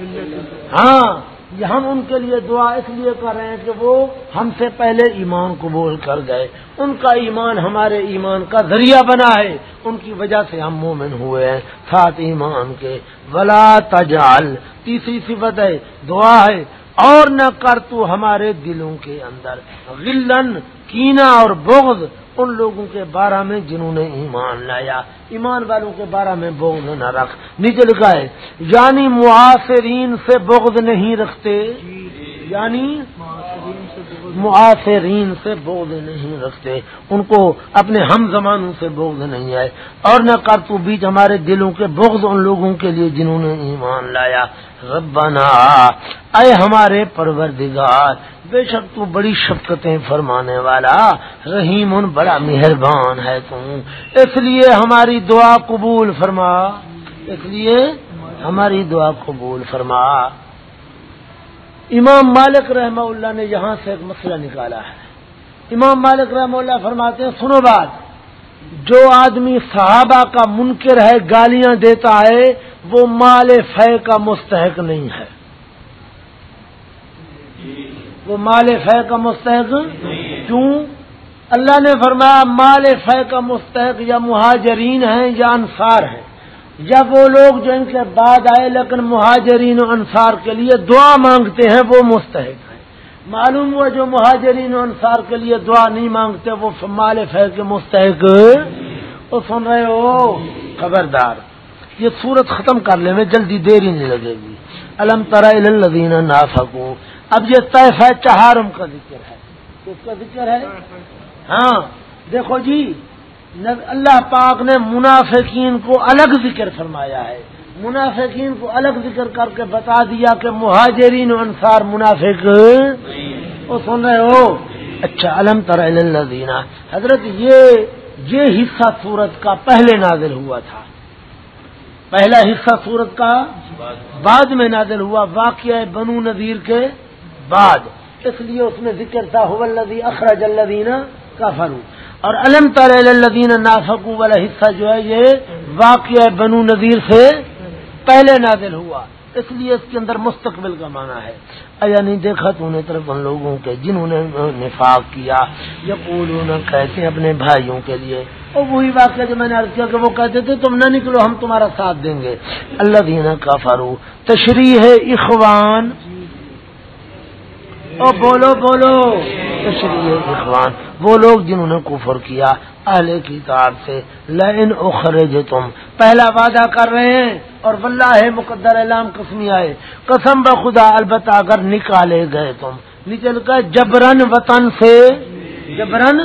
ہاں ہم ان کے لیے دعا اس لیے کر رہے ہیں کہ وہ ہم سے پہلے ایمان قبول کر گئے۔ ان کا ایمان ہمارے ایمان کا ذریعہ بنا ہے۔ ان کی وجہ سے ہم مومن ہوئے ہیں ساتھ ایمان کے۔ ولا تجال تیسری صفت ہے دعا ہے۔ اور نہ کر تو ہمارے دلوں کے اندر غلن کینا اور بغض ان لوگوں کے بارے میں جنہوں نے ایمان لایا۔ ایمان والوں کے بارے میں بغض نہ رکھ۔ نیچے لکھا ہے یعنی معاصرین سے بغض نہیں رکھتے۔ یعنی معاصرین سے بغض نہیں رکھتے، ان کو اپنے ہم زمانوں سے بغض نہیں آئے۔ اور نہ کر تو بیچ ہمارے دلوں کے بغض ان لوگوں کے لیے جنہوں نے ایمان لایا۔ ربنا، اے ہمارے پروردگار، بے شک تو بڑی شفقتیں فرمانے والا، رحیم ان، بڑا مہربان ہے تو۔ اس لیے ہماری دعا قبول فرما۔ اس لیے ہماری دعا قبول فرما۔ امام مالک رحمہ اللہ نے یہاں سے ایک مسئلہ نکالا ہے۔ امام مالک رحمہ اللہ فرماتے ہیں، سنو بات، جو آدمی صحابہ کا منکر ہے، گالیاں دیتا ہے، وہ مال فے کا مستحق نہیں ہے۔ وہ مال فے کا مستحق کیوں؟ اللہ نے فرمایا، مال فے کا مستحق یا مہاجرین ہیں یا انصار ہیں۔ یا وہ لوگ جو ان کے بعد آئے، لیکن مہاجرین و انصار کے لیے دعا مانگتے ہیں، وہ مستحق ہیں۔ معلوم ہوا جو مہاجرین و انصار کے لیے دعا نہیں مانگتے، وہ مال فے کے مستحق۔ وہ سن رہے ہو؟ خبردار۔ یہ سورت ختم کر لیں، میں جلدی دیر ہی نہیں لگے گی۔ الم ترا الدین نا سکوں اب یہ طیف ہے چہارم کا ذکر ہے۔ کس کا ذکر ہے؟ ہاں دیکھو جی۔ اللہ پاک نے منافقین کو الگ ذکر فرمایا ہے۔ منافقین کو الگ ذکر کر کے بتا دیا کہ مہاجرین و انصار منافق وہ سن رہے ہو؟ اچھا علم تر اللہ حضرت، یہ یہ حصہ سورت کا پہلے نازل ہوا تھا۔ پہلا حصہ سورت کا بعد میں نازل ہوا، واقعہ بنو نذیر کے بعد۔ اس لیے اس میں ذکر تھا حلدی اخراج الدین کا فرو اور علم الدین نافقو والا حصہ جو ہے یہ واقعہ بنو نذیر سے پہلے نازل ہوا۔ اس لیے اس کے اندر مستقبل کا معنی ہے۔ ایا نہیں دیکھا تو نے طرف ان لوگوں کے جنہوں نے نفاق کیا یا پولو کہتے ہیں اپنے بھائیوں کے لیے۔ اور وہی واقعہ جو میں نے عرض کیا کہ وہ کہتے تھے، تم نہ نکلو، ہم تمہارا ساتھ دیں گے۔ اللہ دینا کا فرو تشریح ہے اخوان۔ او بولو بولو۔ تشریح اخوان، وہ لوگ جنہوں نے کفر کیا، اہل کتاب سے لین اخرج تم پہلا وعدہ کر رہے ہیں اور واللہ مقدر علام قسمی آئے۔ قسم بخدا، البتہ اگر نکالے گئے تم، نکل گئے جبرن وطن سے۔ جبرن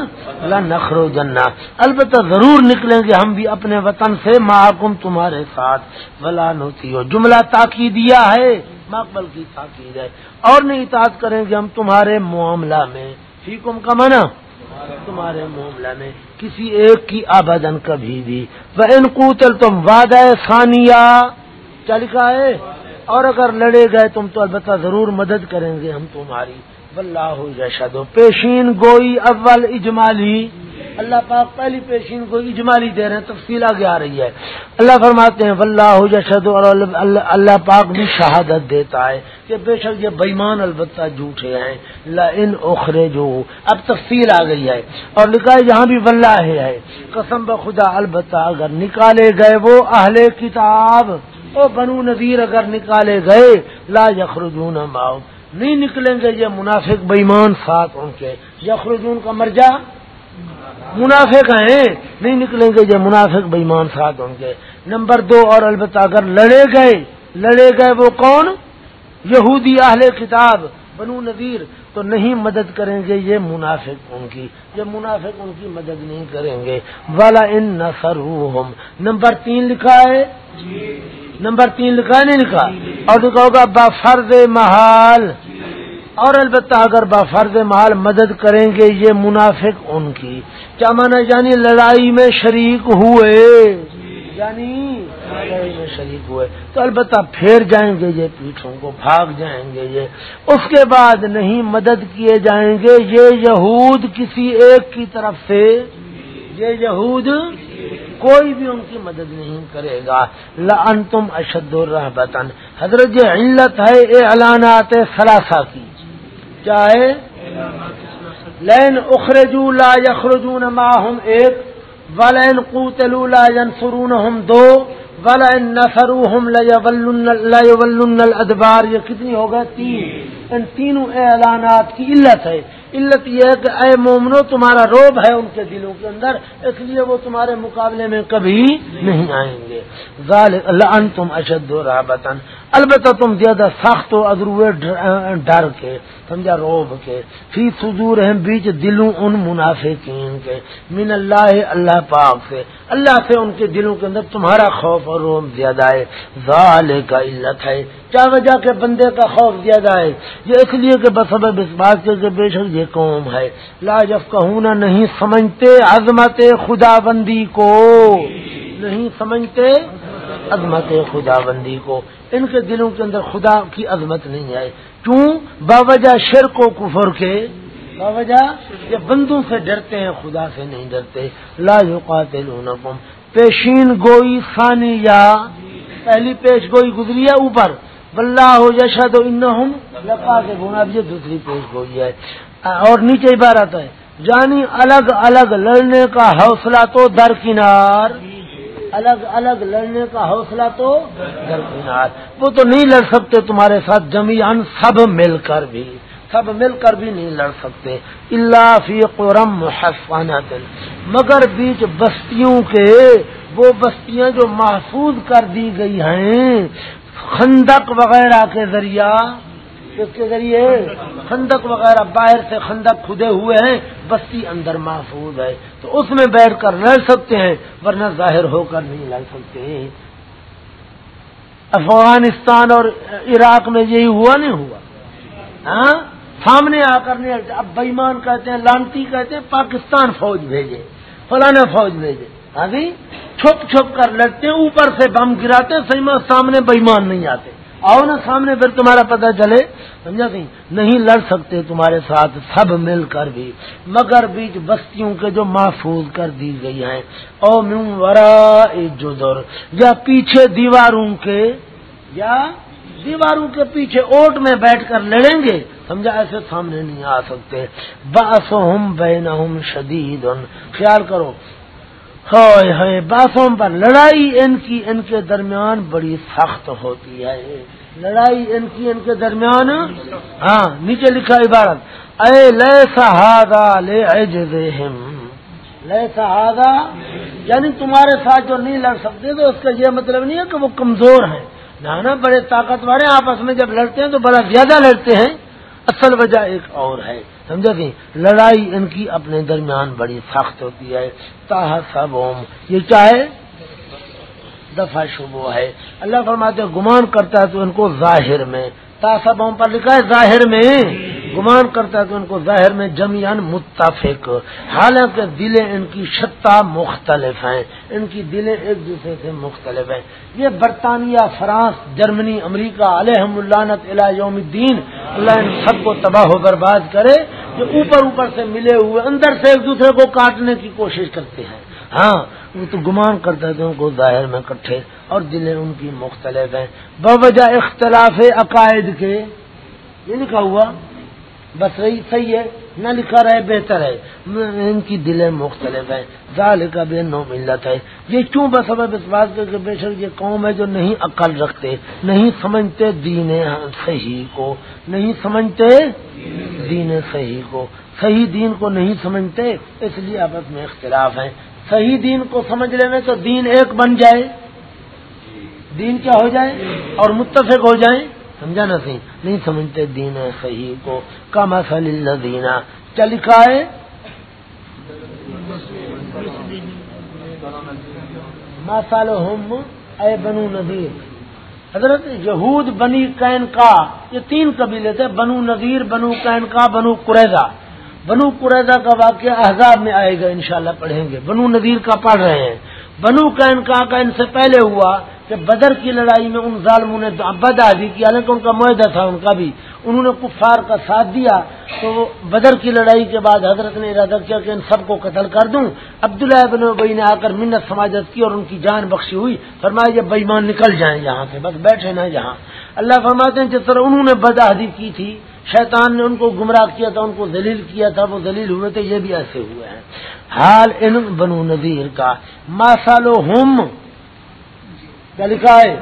نخرو جنا البتہ ضرور نکلیں گے ہم بھی اپنے وطن سے محکم تمہارے ساتھ. ولا نوتی. ہو جملہ تاکی دیا ہے مقبل کی تاکید ہے. اور نہیں اطاعت کریں گے ہم تمہارے معاملہ میں. فیکم کا منع تمہارے معاملہ میں. کسی ایک کی آبادن کبھی بھی. وہ ان کوتل تم وعدہ ثانیہ کیا ہے؟ اور اگر لڑے گئے تم تو البتہ ضرور مدد کریں گے ہم تمہاری. واللہ یشد پیشین گوئی اول اجمالی. اللہ پاک پہلی پیشین کو اجمالی دے رہے ہیں، تفصیل آگے آ رہی ہے. اللہ فرماتے ہیں، واللہ یشد اور اللہ پاک بھی شہادت دیتا ہے کہ بے شک یہ بےمان البتہ جھوٹے ہیں. لا ان اخرے جو اب تفصیل آ گئی ہے۔ اور لکھا ہے، یہاں بھی واللہ ہے۔ قسم بخدا البتہ اگر نکالے گئے وہ اہل کتاب، او بنو نذیر اگر نکالے گئے، لا یخرجون ماؤ نہیں نکلیں گے یہ منافق بےمان ساتھ ان کے یخرجون کا مرجا منافق ہیں۔ نہیں نکلیں گے یہ منافق بےمان ساتھ ان کے نمبر دو اور البتہ اگر لڑے گئے لڑے گئے وہ کون؟ یہودی اہل کتاب بنو نذیر۔ تو نہیں مدد کریں گے یہ منافق ان کی۔ یہ منافق ان کی مدد نہیں کریں گے۔ والا ان نسر نمبر تین لکھا ہے؟ نمبر تین لکھا نہیں لکھا؟ اور لکھا ہوگا با فرض محال۔ اور البتہ اگر با فرض محال مدد کریں گے یہ منافق ان کی۔ کیا مانا یعنی لڑائی میں شریک ہوئے۔ یعنی لڑائی میں شریک ہوئے۔ تو البتہ پھیر جائیں گے یہ پیٹھوں کو، بھاگ جائیں گے یہ۔ اس کے بعد نہیں مدد کیے جائیں گے۔ یہ یہود کسی ایک کی طرف سے، یہ یہود کوئی بھی ان کی مدد نہیں کرے گا۔ لن تم اشد الرحبتن حضرت یہ علت ہے، اے اعلانات سلاسا کی۔ چاہے لین اخرجو لا یخرجون معهم ایک ولین قوتلو لا ینصرونهم دو ولین نصروهم لا یولن الادبار یہ کتنی ہوگا تین۔ ان تینوں اعلانات کی علت ہے۔ علت یہ ہے کہ اے مومنو، تمہارا روب ہے ان کے دلوں کے اندر، اس لیے وہ تمہارے مقابلے میں کبھی نہیں آئیں گے۔ تم اشد و رابطن البتہ تم زیادہ سخت و ادروے ڈر کے، سمجھا، روب کے۔ فی سدور ہیں بیچ دلوں ان منافقین کے۔ من اللہ اللہ پاک سے۔ اللہ سے ان کے دلوں کے اندر تمہارا خوف اور روم زیادہ ہے۔ ظال کا علت ہے۔ کیا وجہ کے بندے کا خوف زیادہ ہے؟ یہ اس لیے کہ بس اس بات کے بے شک یہ قوم ہے۔ لاجف کہوں نہیں سمجھتے عظمت خدا بندی کو۔ نہیں سمجھتے عظمت خدا بندی کو۔ ان کے دلوں کے اندر خدا کی عظمت نہیں آئے کیوں؟ باوجہ شرک و کفر کے۔ باوجہ یہ بندوں سے ڈرتے ہیں، خدا سے نہیں ڈرتے۔ لا یقاتلونکم۔ پیشین گوئی خانی یا پہلی پیش گوئی گزری ہے اوپر۔ بلّہ ہو جیسا تو ان لفا کے گنا بھی دوسری پیش گوئی ہے۔ اور نیچے عبارت ہے جانی الگ الگ لڑنے کا حوصلہ تو درکنار۔ الگ الگ لڑنے کا حوصلہ تو درکنار۔ وہ تو نہیں لڑ سکتے تمہارے ساتھ جمیان سب مل کر بھی۔ سب مل کر بھی نہیں لڑ سکتے۔ اللہ فی قرم محفانہ مگر بیچ بستیوں کے وہ بستیاں جو محفوظ کر دی گئی ہیں، خندق وغیرہ کے ذریعہ۔ اس کے ذریعے خندق وغیرہ باہر سے خندق کھدے ہوئے ہیں، بستی اندر محفوظ ہے۔ تو اس میں بیٹھ کر لڑ سکتے ہیں، ورنہ ظاہر ہو کر نہیں لڑ سکتے افغانستان اور عراق میں یہی ہوا نہیں ہوا؟ ہاں؟ سامنے آ کر نہیں اب بےمان کہتے ہیں، لانتی کہتے ہیں، پاکستان فوج بھیجے فلانا فوج بھیجے۔ ہاں جی؟ چھپ چھپ کر لڑتے ہیں، اوپر سے بم گراتے سیما سامنے بےمان نہیں آتے۔ آؤ نا سامنے، پھر تمہارا پتہ چلے۔ سمجھا کہ نہیں لڑ سکتے تمہارے ساتھ، سب مل کر بھی۔ مگر بیچ بستیوں کے جو محفوظ کر دی گئی ہیں۔ او ورا جدر۔ یا پیچھے دیواروں کے، یا دیواروں کے پیچھے اوٹ میں بیٹھ کر لڑیں گے۔ سمجھا؟ ایسے سامنے نہیں آ سکتے۔ بس ہم بین شدید خیال کرو۔ ہائے باسوں پر لڑائی ان کی، ان کے درمیان بڑی سخت ہوتی ہے۔ لڑائی ان کی، ان کے درمیان ہاں نیچے لکھا عبارت۔ اے لے سہادا لے لے سہادا یعنی تمہارے ساتھ جو نہیں لڑ سکتے تو اس کا یہ مطلب نہیں ہے کہ وہ کمزور ہیں۔ نہ بڑے طاقتور ہیں، آپس میں جب لڑتے ہیں تو بڑا زیادہ لڑتے ہیں۔ اصل وجہ ایک اور ہے۔ سمجھا کہ لڑائی ان کی اپنے درمیان بڑی سخت ہوتی ہے۔ تاہ سب یہ چاہے دفعہ شبو ہے۔ اللہ فرماتے گمان کرتا ہے تو ان کو ظاہر میں۔ تاسبوں پر لکھا ہے ظاہر میں۔ گمان کرتا ہے تو ان کو ظاہر میں جمیان متفق، حالانکہ دلیں ان کی شتا مختلف ہیں، ان کی دلیں ایک دوسرے سے مختلف ہیں۔ یہ برطانیہ، فرانس، جرمنی، امریکہ، علیہم اللہ یوم الدین، اللہ ان سب کو تباہ و برباد کرے جو اوپر اوپر سے ملے ہوئے، اندر سے ایک دوسرے کو کاٹنے کی کوشش کرتے ہیں۔ ہاں وہ تو گمان کرتے تھے ان کو ظاہر میں کٹھے اور دلیں ان کی مختلف ہیں۔ بوجہ اختلاف عقائد کے، یہ لکھا ہوا بس رہی صحیح ہے، نہ لکھا رہے، بہتر ہے۔ ان کی دلیں مختلف ہیں۔ ظال کا بے نو ملت ہے یہ کیوں بس اب اس بات کے بے شک یہ قوم ہے جو نہیں عقل رکھتے، نہیں سمجھتے دین صحیح کو، نہیں سمجھتے دین صحیح کو۔ صحیح دین کو نہیں سمجھتے، اس لیے آپس میں اختلاف ہیں۔ صحیح دین کو سمجھ لینے تو دین ایک بن جائے۔ دین کیا ہو جائے؟ اور متفق ہو جائیں۔ سمجھا نا سی نہیں سمجھتے دین صحیح کو۔ کم اصل دینا کیا لکھا ہے؟ مسال اے بنو نذیر۔ حضرت یہود، بنی کین کا، یہ تین قبیلے تھے، بنو نذیر، بنو کین کا، بنو قریضہ بنو قریضہ کا واقعہ احزاب میں آئے گا انشاءاللہ، پڑھیں گے۔ بنو نذیر کا پڑھ رہے ہیں۔ بنو کین کا ان سے پہلے ہوا۔ کہ بدر کی لڑائی میں ان ظالموں نے بدادی کی حالانکہ ان کا معاہدہ تھا ان کا بھی، انہوں نے کفار کا ساتھ دیا، تو بدر کی لڑائی کے بعد حضرت نے ارادہ کیا کہ ان سب کو قتل کر دوں۔ عبداللہ ابن بئی نے آ کر منت سماجت کی اور ان کی جان بخشی ہوئی، فرمایا جب بےمان نکل جائیں یہاں سے، بس بیٹھے نہ یہاں۔ اللہ فرماتے ہیں، جس طرح انہوں نے بدہدی کی تھی، شیطان نے ان کو گمراہ کیا تھا، ان کو ذلیل کیا تھا، وہ ذلیل ہوئے تھے، یہ بھی ایسے ہوئے ہیں۔ حال ان بنو نذیر کا ماسالو ہم کیا لکھا ہے؟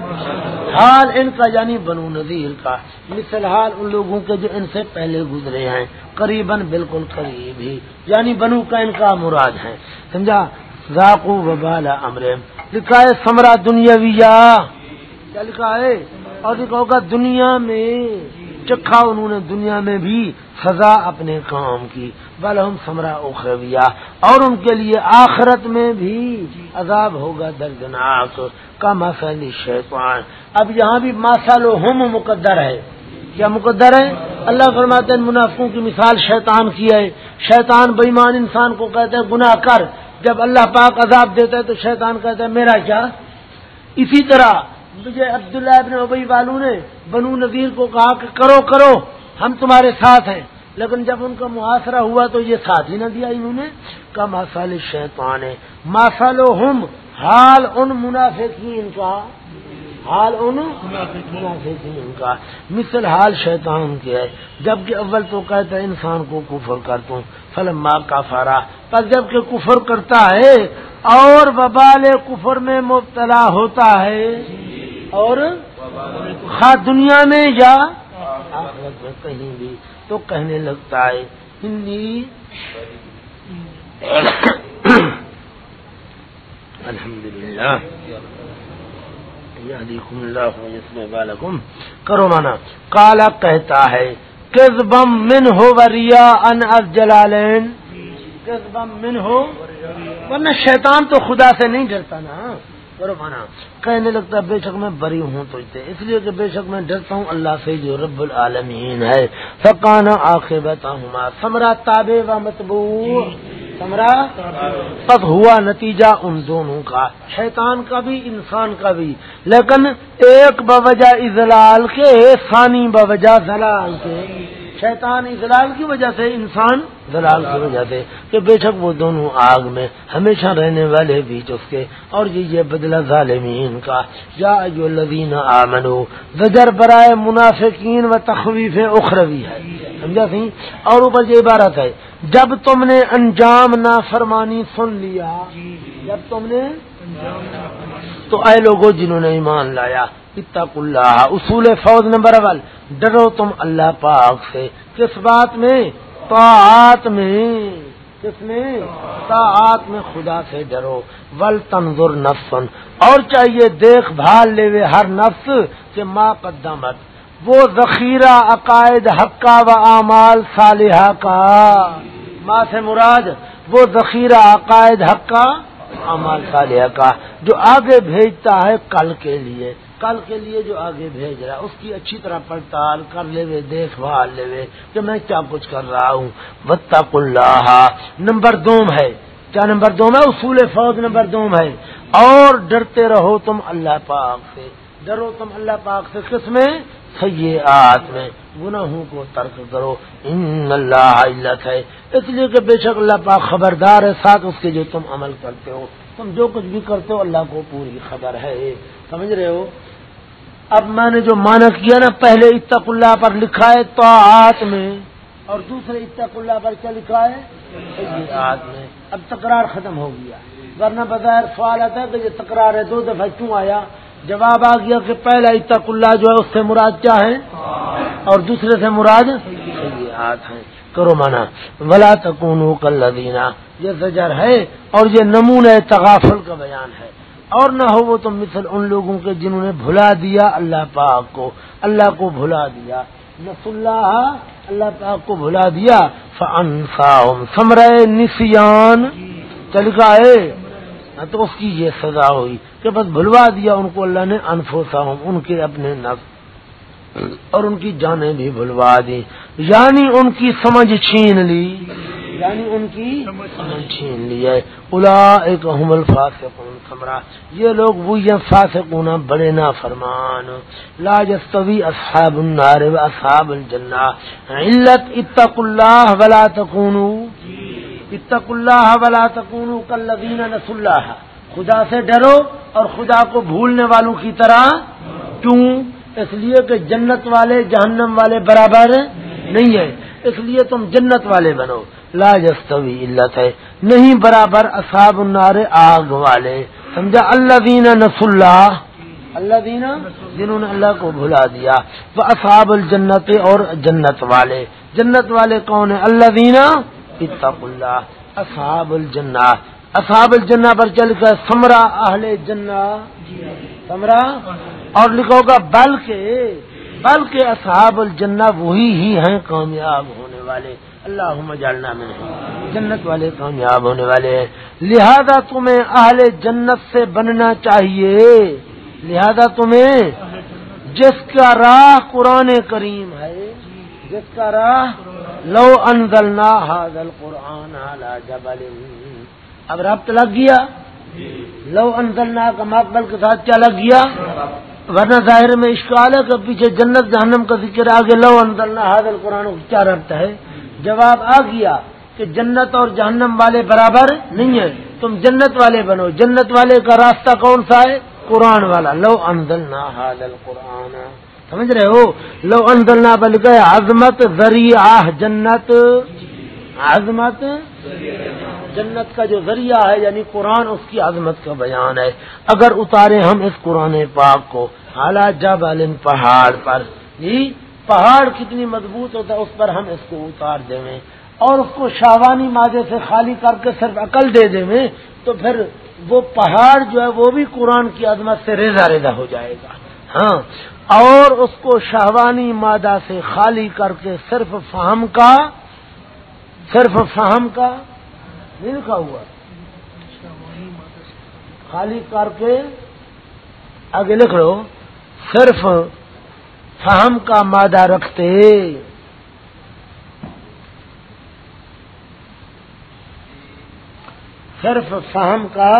حال ان کا یعنی بنو نذیر کا۔ مثل حال ان لوگوں کے جو ان سے پہلے گزرے ہیں قریب بالکل قریب ہی۔ یعنی بنو کا ان کا مراد ہے۔ سمجھا؟ ذاکو وبالا امر۔ لکھا ہے سمرا دنیا کیا لکھا ہے؟ اور لکھا ہوگا دنیا میں۔ چکھا انہوں نے دنیا میں بھی۔ سزا اپنے کام کی۔ بل ہم سمرا اخرویا اور ان کے لیے آخرت میں بھی عذاب ہوگا دردناک۔ کا مسئلہ شیطان۔ اب یہاں بھی ماسال ہم مقدر ہے۔ کیا مقدر ہے؟ اللہ فرماتے ہیں، منافقوں کی مثال شیطان کی ہے۔ شیطان بےمان انسان کو کہتے ہیں، گناہ کر۔ جب اللہ پاک عذاب دیتا ہے تو شیطان کہتا ہے، میرا کیا؟ اسی طرح مجھے عبداللہ ابن ابئی والوں نے بنو نذیر کو کہا کہ کرو کرو۔ ہم تمہارے ساتھ ہیں۔ لیکن جب ان کا محاصرہ ہوا تو یہ ساتھ ہی نہ دیا انہوں نے۔ کا مسال شیطان ہے۔ ماسال ہم، حال ان منافقین کا۔ حال ان منافقین کا۔ مثل حال شیطان کے ہے۔ جبکہ اول تو کہتا ہے انسان کو کفر کر دوں فلم ماں کا فارا پر جبکہ کفر کرتا ہے، اور وبال کفر میں مبتلا ہوتا ہے۔ اور خا دنیا میں یا آخرت میں کہیں بھی تو کہنے لگتا ہے، ہندی۔ الحمد للہ بالکم کرو مانا کالا کہتا ہے کس بم من ہو وریا ان از جلالین کس بم من ہو ورنہ شیطان تو خدا سے نہیں ڈرتا نا۔ کرو مانا۔ کہنے لگتا بے شک میں بری ہوں تو اس لیے کہ بے شک میں ڈرتا ہوں، اللہ سے جو رب العالمین ہے۔ فکانا آخر بتا ہوں سمرا تابے و متبو سمرا تب ہوا نتیجہ ان دونوں کا۔ شیطان کا بھی، انسان کا بھی۔ لیکن ایک بوجہ اضلال کے، ثانی بوجہ زلال کے۔ شیطان اضلال کی وجہ سے، انسان دلال کی وجہ سے، کہ بے شک وہ دونوں آگ میں ہمیشہ رہنے والے بیچ اس کے اور یہ یہ بدلہ ظالمین کا۔ یا جو لدین آمنو، زجر برائے منافقین و تخویف اخروی ہے۔ سمجھا سی؟ اور اوپر یہ عبارت ہے، جب تم نے انجام نہ فرمانی سن لیا، جب تم نے تو اے لوگوں جنہوں نے ایمان لایا اتق اللہ اصول فوج نمبر اول، ڈرو تم اللہ پاک سے۔ کس بات میں؟ طاعت میں۔ کس میں؟ طاعت میں خدا سے ڈرو۔ ول تنظر نفسن۔ اور چاہیے دیکھ بھال لے ہر نفس کہ ماں قدمت۔ وہ ذخیرہ، عقائد، حقہ و اعمال صالحہ کا۔ ماں سے مراد؟ وہ ذخیرہ، عقائد، حقہ، اعمال صالحہ کا۔ جو آگے بھیجتا ہے کل کے لیے۔ کل کے لیے جو آگے بھیج رہا ہے، اس کی اچھی طرح پڑتال کر لے دیکھ بھال لے کہ میں کیا کچھ کر رہا ہوں۔ بتاک اللہ نمبر دوم ہے۔ کیا نمبر دوم ہے؟ اصول فوج نمبر دوم ہے۔ اور ڈرتے رہو تم اللہ پاک سے۔ ڈرو تم اللہ پاک سے کس میں؟ سیئات میں۔ گناہوں کو ترک کرو۔ ان اللہ علت ہے۔ اس لیے کہ بے شک اللہ پاک خبردار ہے، ساتھ اس کے جو تم عمل کرتے ہو۔ تم جو کچھ بھی کرتے ہو، اللہ کو پوری خبر ہے۔ سمجھ رہے ہو؟ اب میں نے جو مانا کیا نا پہلے اتق اللہ پر لکھا ہے تو میں اور دوسرے اتق اللہ پر کیا لکھا ہے؟ میں۔ اب تکرار ختم ہو گیا۔ ورنہ بظاہر سوال آتا ہے کہ یہ تکرار ہے دو دفعہ کیوں آیا؟ جواب آ گیا کہ پہلا اتق اللہ جو ہے اس سے مراد کیا ہے؟ اور دوسرے سے مراد ہیں۔ کرو مانا ولا تکون کل یہ زجر ہے اور یہ نمون تغافل کا بیان ہے۔ اور نہ ہو وہ تو مثل ان لوگوں کے جنہوں نے بھلا دیا اللہ پاک کو، اللہ کو بھلا دیا۔ نس اللہ اللہ پاک کو بھلا دیا۔ سمرے نسیان چل گئے۔ تو اس کی یہ سزا ہوئی کہ بس بھلوا دیا ان کو، اللہ نے انفوسا ان کے اپنے نفس۔ اور ان کی جانیں بھی بھلوا دی یعنی ان کی سمجھ چھین لی۔ یعنی ان کی سمجھ چھین لی ہے الا ایک حمل سمرا یہ لوگ وہ فاسقون، بڑے نا فرمان لاجستوی اصحاب النار و اصحاب الجنہ۔ علت اتق اللہ ولا تکونو۔ اتق اللہ ولا تکونو کلین نس اللہ۔ خدا سے ڈرو اور خدا کو بھولنے والوں کی طرح کیوں؟ اس لیے کہ جنت والے جہنم والے برابر نہیں ہے اس لیے تم جنت والے بنو۔ لا جستوی علت ہے نہیں برابر اصحاب النار آگ والے۔ سمجھا؟ اللہ دینا نس اللہ اللہ دینا جنہوں نے اللہ کو بھلا دیا۔ وہ اصحاب الجنت اور جنت والے۔ جنت والے کون ہیں؟ اللہ دینا اتق اللہ، اصحاب الجنات اصحاب الجنہ پر چل کر سمرا اہل جنا سمرا اور لکھو گا بلکہ بلکہ اصحاب الجنہ وہی ہی ہیں کامیاب ہونے والے۔ اللہ جالنا میں جنت والے کامیاب ہونے والے ہیں۔ لہذا تمہیں اہل جنت سے بننا چاہیے۔ لہذا تمہیں جس کا راہ قرآن کریم ہے، جس کا راہ لو انزلنا حاضل قرآن جبل۔ اب ربط لگ گیا؟ لو انزلنا کا مقبل کے ساتھ کیا لگ گیا؟ ورنہ ظاہر میں اشکال ہے کہ پیچھے جنت جہنم کا ذکر آگے لو انزلنا حاضل قرآن کیا ربط ہے؟ جواب آ گیا کہ جنت اور جہنم والے برابر نہیں ہے تم جنت والے بنو۔ جنت والے کا راستہ کون سا ہے؟ قرآن والا۔ لو انزلنا حاضل قرآن سمجھ رہے ہو؟ لو انزلنا، بل گئے عظمت ذریعہ جنت۔ عظمت جنت کا جو ذریعہ ہے یعنی قرآن، اس کی عظمت کا بیان ہے۔ اگر اتارے ہم اس قرآن پاک کو حالات جب پہاڑ پر۔ جی؟ پہاڑ کتنی مضبوط ہوتا ہے، اس پر ہم اس کو اتار دیں اور اس کو شاوانی مادے سے خالی کر کے صرف عقل دے دیں تو پھر وہ پہاڑ جو ہے، وہ بھی قرآن کی عظمت سے ریزا ریزا ہو جائے گا۔ ہاں اور اس کو شہوانی مادہ سے خالی کر کے صرف فہم کا، صرف فہم کا نہیں لکھا ہوا۔ خالی کر کے آگے لکھ لو صرف فہم کا مادہ رکھتے۔ صرف فہم کا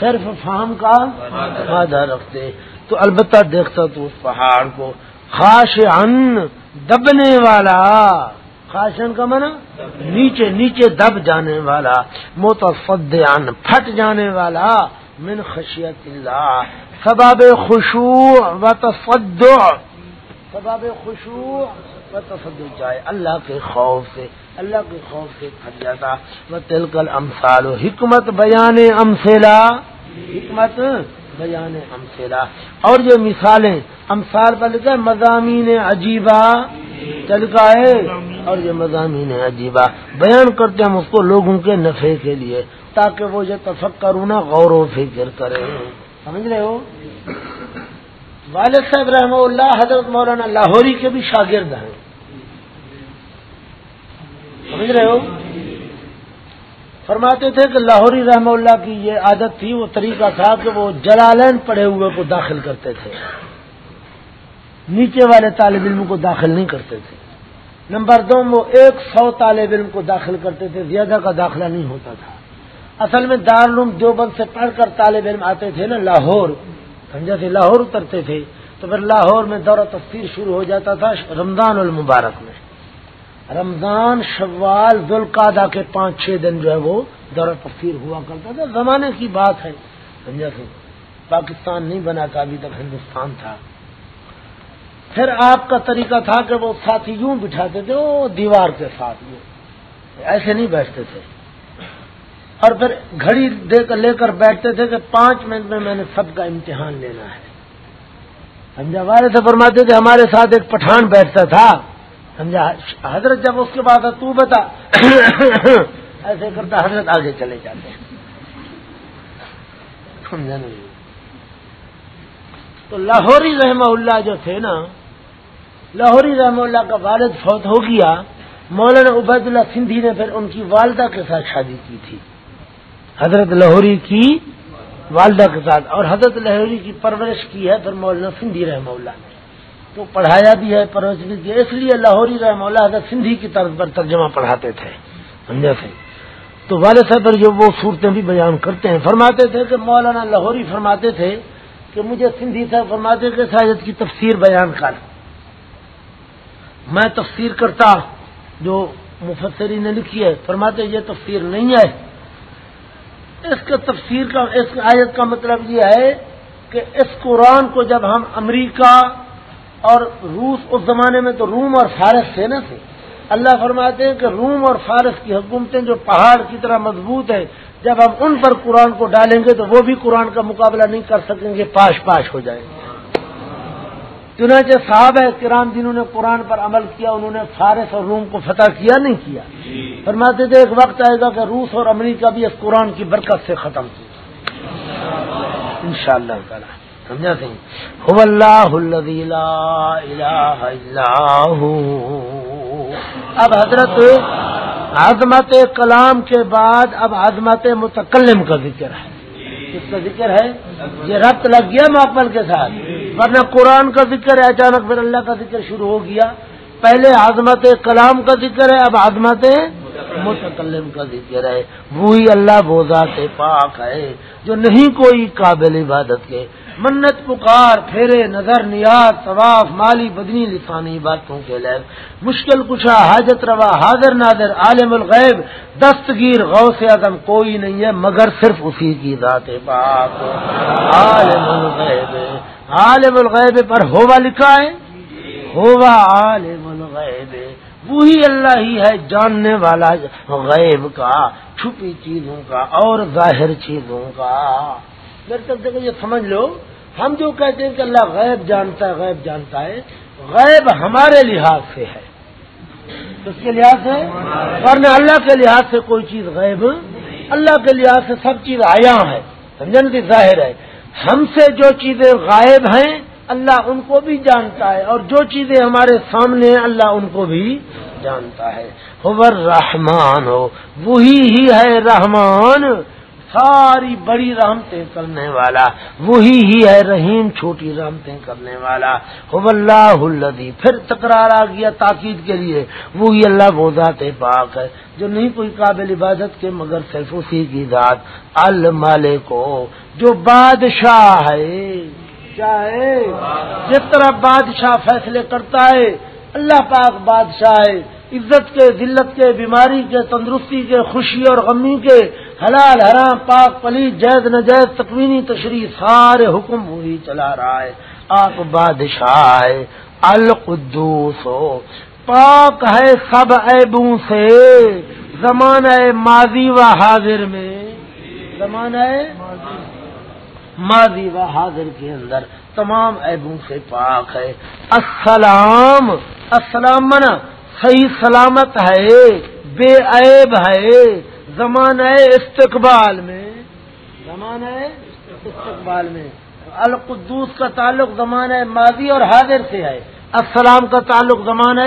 صرف فام کا فائدہ رکھتے۔ تو البتہ دیکھتا تو اس پہاڑ کو خاش ان دبنے والا۔ خاشن کا منع نیچے نیچے دب جانے والا متفد ان پھٹ جانے والا، من خشیت اللہ سباب خوشو و تفد سباب خوشبو و تصدو چاہے اللہ کے خوف سے، اللہ کے خوف سے پھٹ جاتا۔ وہ تلکل امسال حکمت بیان امسیلا حکمت بیان امسیلا اور یہ مثالیں امسال پر لکھا مضامین عجیبہ۔ تلکا ہے۔ اور یہ مضامین عجیبہ۔ بیان کرتے ہم اس کو لوگوں کے نفع کے لیے، تاکہ وہ یہ تفکر نا غور و فکر کرے سمجھ رہے ہو؟ والد صاحب رحمہ اللہ، حضرت مولانا لاہوری کے بھی شاگرد ہیں۔ سمجھ رہے ہو؟ فرماتے تھے کہ لاہوری رحمہ اللہ کی یہ عادت تھی، وہ طریقہ تھا کہ وہ جلالین پڑے ہوئے کو داخل کرتے تھے۔ نیچے والے طالب علم کو داخل نہیں کرتے تھے۔ نمبر دو، وہ ایک سو طالب علم کو داخل کرتے تھے، زیادہ کا داخلہ نہیں ہوتا تھا۔ اصل میں دارالعلوم دیوبند سے پڑھ کر طالب علم آتے تھے نا، لاہور۔ سمجھا سے لاہور اترتے تھے۔ تو پھر لاہور میں دورہ تفسیر شروع ہو جاتا تھا رمضان المبارک میں۔ رمضان، شوال ذوالقادہ کے پانچ چھ دن جو ہے وہ دورہ تفسیر ہوا کرتا تھا۔ زمانے کی بات ہے۔ سمجھا سے پاکستان نہیں بنا تھا، ابھی تک ہندوستان تھا۔ پھر آپ کا طریقہ تھا کہ وہ ساتھی یوں بٹھاتے تھے، وہ دیوار کے ساتھ یوں ایسے نہیں بیٹھتے تھے۔ اور پھر گھڑی دے کر لے کر بیٹھتے تھے کہ پانچ منٹ میں میں نے سب کا امتحان لینا ہے۔ سمجھا؟ والے سے فرماتے تھے، ہمارے ساتھ ایک پٹھان بیٹھتا تھا۔ سمجھا، حضرت جب اس کے بعد تو بتا، ایسے کرتا حضرت آگے چلے جاتے ہیں۔ سمجھا نہیں۔ تو لاہوری رحمہ اللہ جو تھے نا، لاہوری رحمہ اللہ کا والد فوت ہو گیا۔ مولانا عبید اللہ سندھی نے پھر ان کی والدہ کے ساتھ شادی کی تھی۔ حضرت لاہوری کی والدہ کے ساتھ، اور حضرت لاہوری کی پرورش کی ہے پھر مولانا سندھی رحمہ اللہ نے۔ تو پڑھایا بھی ہے پرورش بھی کی اس لیے لاہوری رحمہ اللہ حضرت سندھی کی طرف پر ترجمہ پڑھاتے تھے۔ سمجھا سے تو والد صاحب پر جو وہ صورتیں بھی بیان کرتے ہیں، فرماتے تھے کہ مولانا لاہوری فرماتے تھے کہ مجھے سندھی صاحب فرماتے کہ ساجد کی تفسیر بیان کر۔ میں تفسیر کرتا جو مفسری نے لکھی ہے، فرماتے یہ تفسیر نہیں ہے۔ اس کا تفسیر کا اس آیت کا مطلب یہ ہے کہ اس قرآن کو جب ہم امریکہ اور روس اس زمانے میں تو روم اور فارس تھے نا تھے اللہ فرماتے ہیں کہ روم اور فارس کی حکومتیں جو پہاڑ کی طرح مضبوط ہے جب ہم ان پر قرآن کو ڈالیں گے تو وہ بھی قرآن کا مقابلہ نہیں کر سکیں گے، پاش پاش ہو جائیں گے۔ چنانچہ صاحب ہے کرام جنہوں نے قرآن پر عمل کیا، انہوں نے فارس اور روم کو فتح کیا، نہیں کیا۔ فرماتے تھے، ایک وقت آئے گا کہ روس اور امریکہ بھی اس قرآن کی برکت سے ختم کی ان شاء اللہ تعالیٰ۔ سمجھا سر اللہ اب حضرت عظمت کلام کے بعد اب عظمت متکلم کا ذکر ہے۔ کس کا ذکر ہے؟ یہ ربط لگ گیا ماپل کے ساتھ۔ ورنہ قرآن کا ذکر ہے، اچانک پھر اللہ کا ذکر شروع ہو گیا۔ پہلے عظمت کلام کا ذکر ہے، اب عظمت متکلم کا ذکر ہے۔ وہی اللہ بوزات پاک ہے جو نہیں کوئی قابل عبادت کے۔ منت پکار، پھیرے، نظر، نیاز، طواف، مالی بدنی لسانی باتوں کے لیے مشکل کچھا حاجت روا، حاضر نادر عالم الغیب، دستگیر غو سے عدم کوئی نہیں ہے مگر صرف اسی کی ذات پاک۔ عالم الغیب۔ عالم الغیب پر ہوا لکھا ہے؟ ہوا عالم الغیب۔ وہی اللہ ہی ہے جاننے والا غیب کا، چھپی چیزوں کا اور ظاہر چیزوں کا۔ میرے تک دیکھو یہ سمجھ لو، ہم جو کہتے ہیں کہ اللہ غیب جانتا ہے، غیب جانتا ہے، غیب ہمارے لحاظ سے ہے۔ اس کے لحاظ سے؟ ورنہ اللہ کے لحاظ سے کوئی چیز غیب، اللہ کے لحاظ سے سب چیز آیا ہے۔ سمجھن کی ظاہر ہے۔ ہم سے جو چیزیں غائب ہیں، اللہ ان کو بھی جانتا ہے۔ اور جو چیزیں ہمارے سامنے ہیں، اللہ ان کو بھی جانتا ہے۔ رحمان ہو، وہی ہی ہے رحمان۔ ساری بڑی رحمتیں کرنے والا، وہی ہی ہے رحیم چھوٹی رحمتیں کرنے والا۔ اللہ الدی پھر تکرار آ گیا تاکید کے لیے۔ وہی اللہ وہ ذات پاک ہے، جو نہیں کوئی قابل عبادت کے، مگر صرف اسی کی ذات۔ المالے کو جو بادشاہ ہے۔ چاہے جس طرح بادشاہ فیصلے کرتا ہے، اللہ پاک بادشاہ ہے۔ عزت کے، ذلت کے، بیماری کے، تندرستی کے، خوشی اور غمی کے حلال، حرام، پاک پلی جید نجید تکوینی تشریح، سارے حکم وہی چلا رہا ہے۔ آپ بادشاہ ہے، القدوس۔ ہو پاک ہے سب عیبوں سے۔ زمانہ ماضی و حاضر میں۔ زمانہ ماضی و حاضر کے اندر تمام عیبوں سے پاک ہے۔ السلام السلام منا، صحیح سلامت ہے، بے عیب ہے۔ زمانہ استقبال میں، زمانہ استقبال میں القدوس کا تعلق زمانہ ماضی اور حاضر سے ہے۔ السلام کا تعلق زمانہ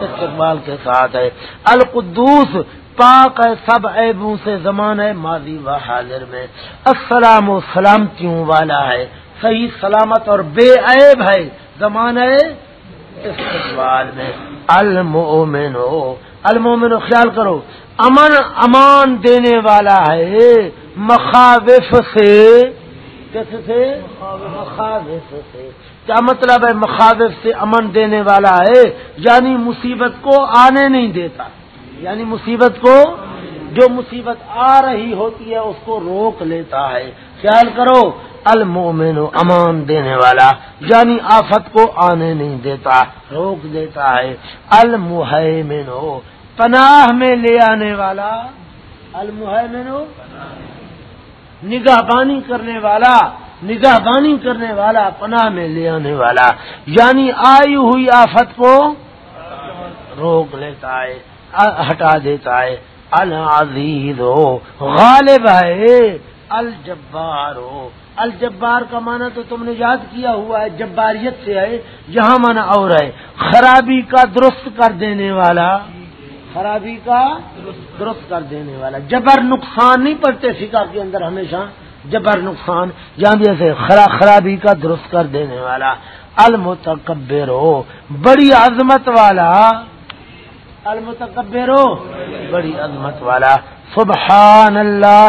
استقبال کے ساتھ ہے۔ القدوس پاک ہے، سب عیبوں سے زمانہ ماضی و حاضر میں۔ السلام و سلامتیوں والا ہے؟ صحیح، سلامت اور بے عیب ہے زمانہ استقبال میں۔ المومن ہو المومن خیال کرو۔ امن امان دینے والا ہے، مخاوف سے۔ کیسے سے؟ مخاوف سے۔ کیا مطلب ہے مخاوف سے امن دینے والا ہے؟ یعنی مصیبت کو آنے نہیں دیتا۔ یعنی مصیبت کو، جو مصیبت آ رہی ہوتی ہے، اس کو روک لیتا ہے۔ خیال کرو المومن امان دینے والا یعنی آفت کو آنے نہیں دیتا، روک دیتا ہے۔ المحمن پناہ میں لے آنے والا المحمن نگاہ بانی کرنے والا نگاہ بانی کرنے والا، پناہ میں لے آنے والا۔ یعنی آئی ہوئی آفت کو روک لیتا ہے، ہٹا دیتا ہے۔ العزیز ہو غالب ہے، الجبار ہو الجبار کا معنی تو تم نے یاد کیا ہوا ہے، جباریت سے ہے۔ یہاں مانا اور ہے، خرابی کا درست کر دینے والا۔ خرابی کا درست کر دینے والا۔ جبر نقصان نہیں پڑتے فکا کے اندر ہمیشہ۔ جبر نقصان، جہاں بھی ایسے خرابی کا درست کر دینے والا۔ المتکبر ہو بڑی عظمت والا۔ المتکبر ہو بڑی عظمت والا۔ سبحان اللہ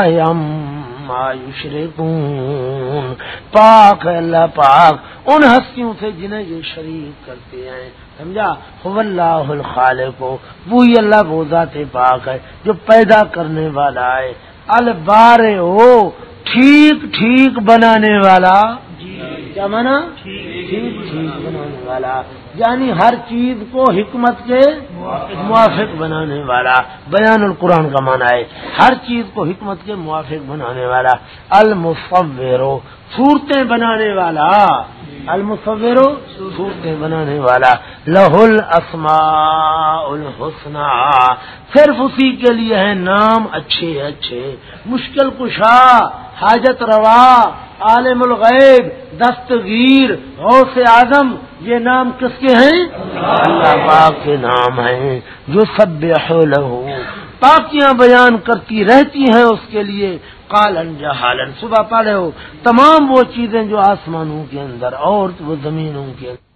پاک اللہ پاک، ان ہستیوں سے جنہیں یہ شریک کرتے ہیں۔ سمجھا؟ اللہ الخالق کو وہی اللہ وہ ذات پاک ہے جو پیدا کرنے والا ہے۔ البار ہو ٹھیک ٹھیک بنانے والا۔ جی کیا مانا؟ ٹھیک ٹھیک بنانے والا۔ یعنی ہر چیز کو حکمت کے موافق بنانے والا۔ بیان القرآن کا معنی ہے، ہر چیز کو حکمت کے موافق بنانے والا۔ المصور صورتیں بنانے والا۔ المصور صورتیں بنانے والا۔ لہ الاسماء الحسنہ۔ صرف اسی کے لیے ہے نام اچھے اچھے۔ مشکل کشا حاجت روا عالم الغیب دستگیر غوث اعظم۔ یہ نام کس کے ہیں؟ اللہ پاک کے نام ہیں۔ جو سب لہو۔ پاکیاں بیان کرتی رہتی ہیں اس کے لیے۔ کالن جہالن صبح پڑھے ہو، تمام وہ چیزیں جو آسمانوں کے اندر اور وہ زمینوں کے اندر۔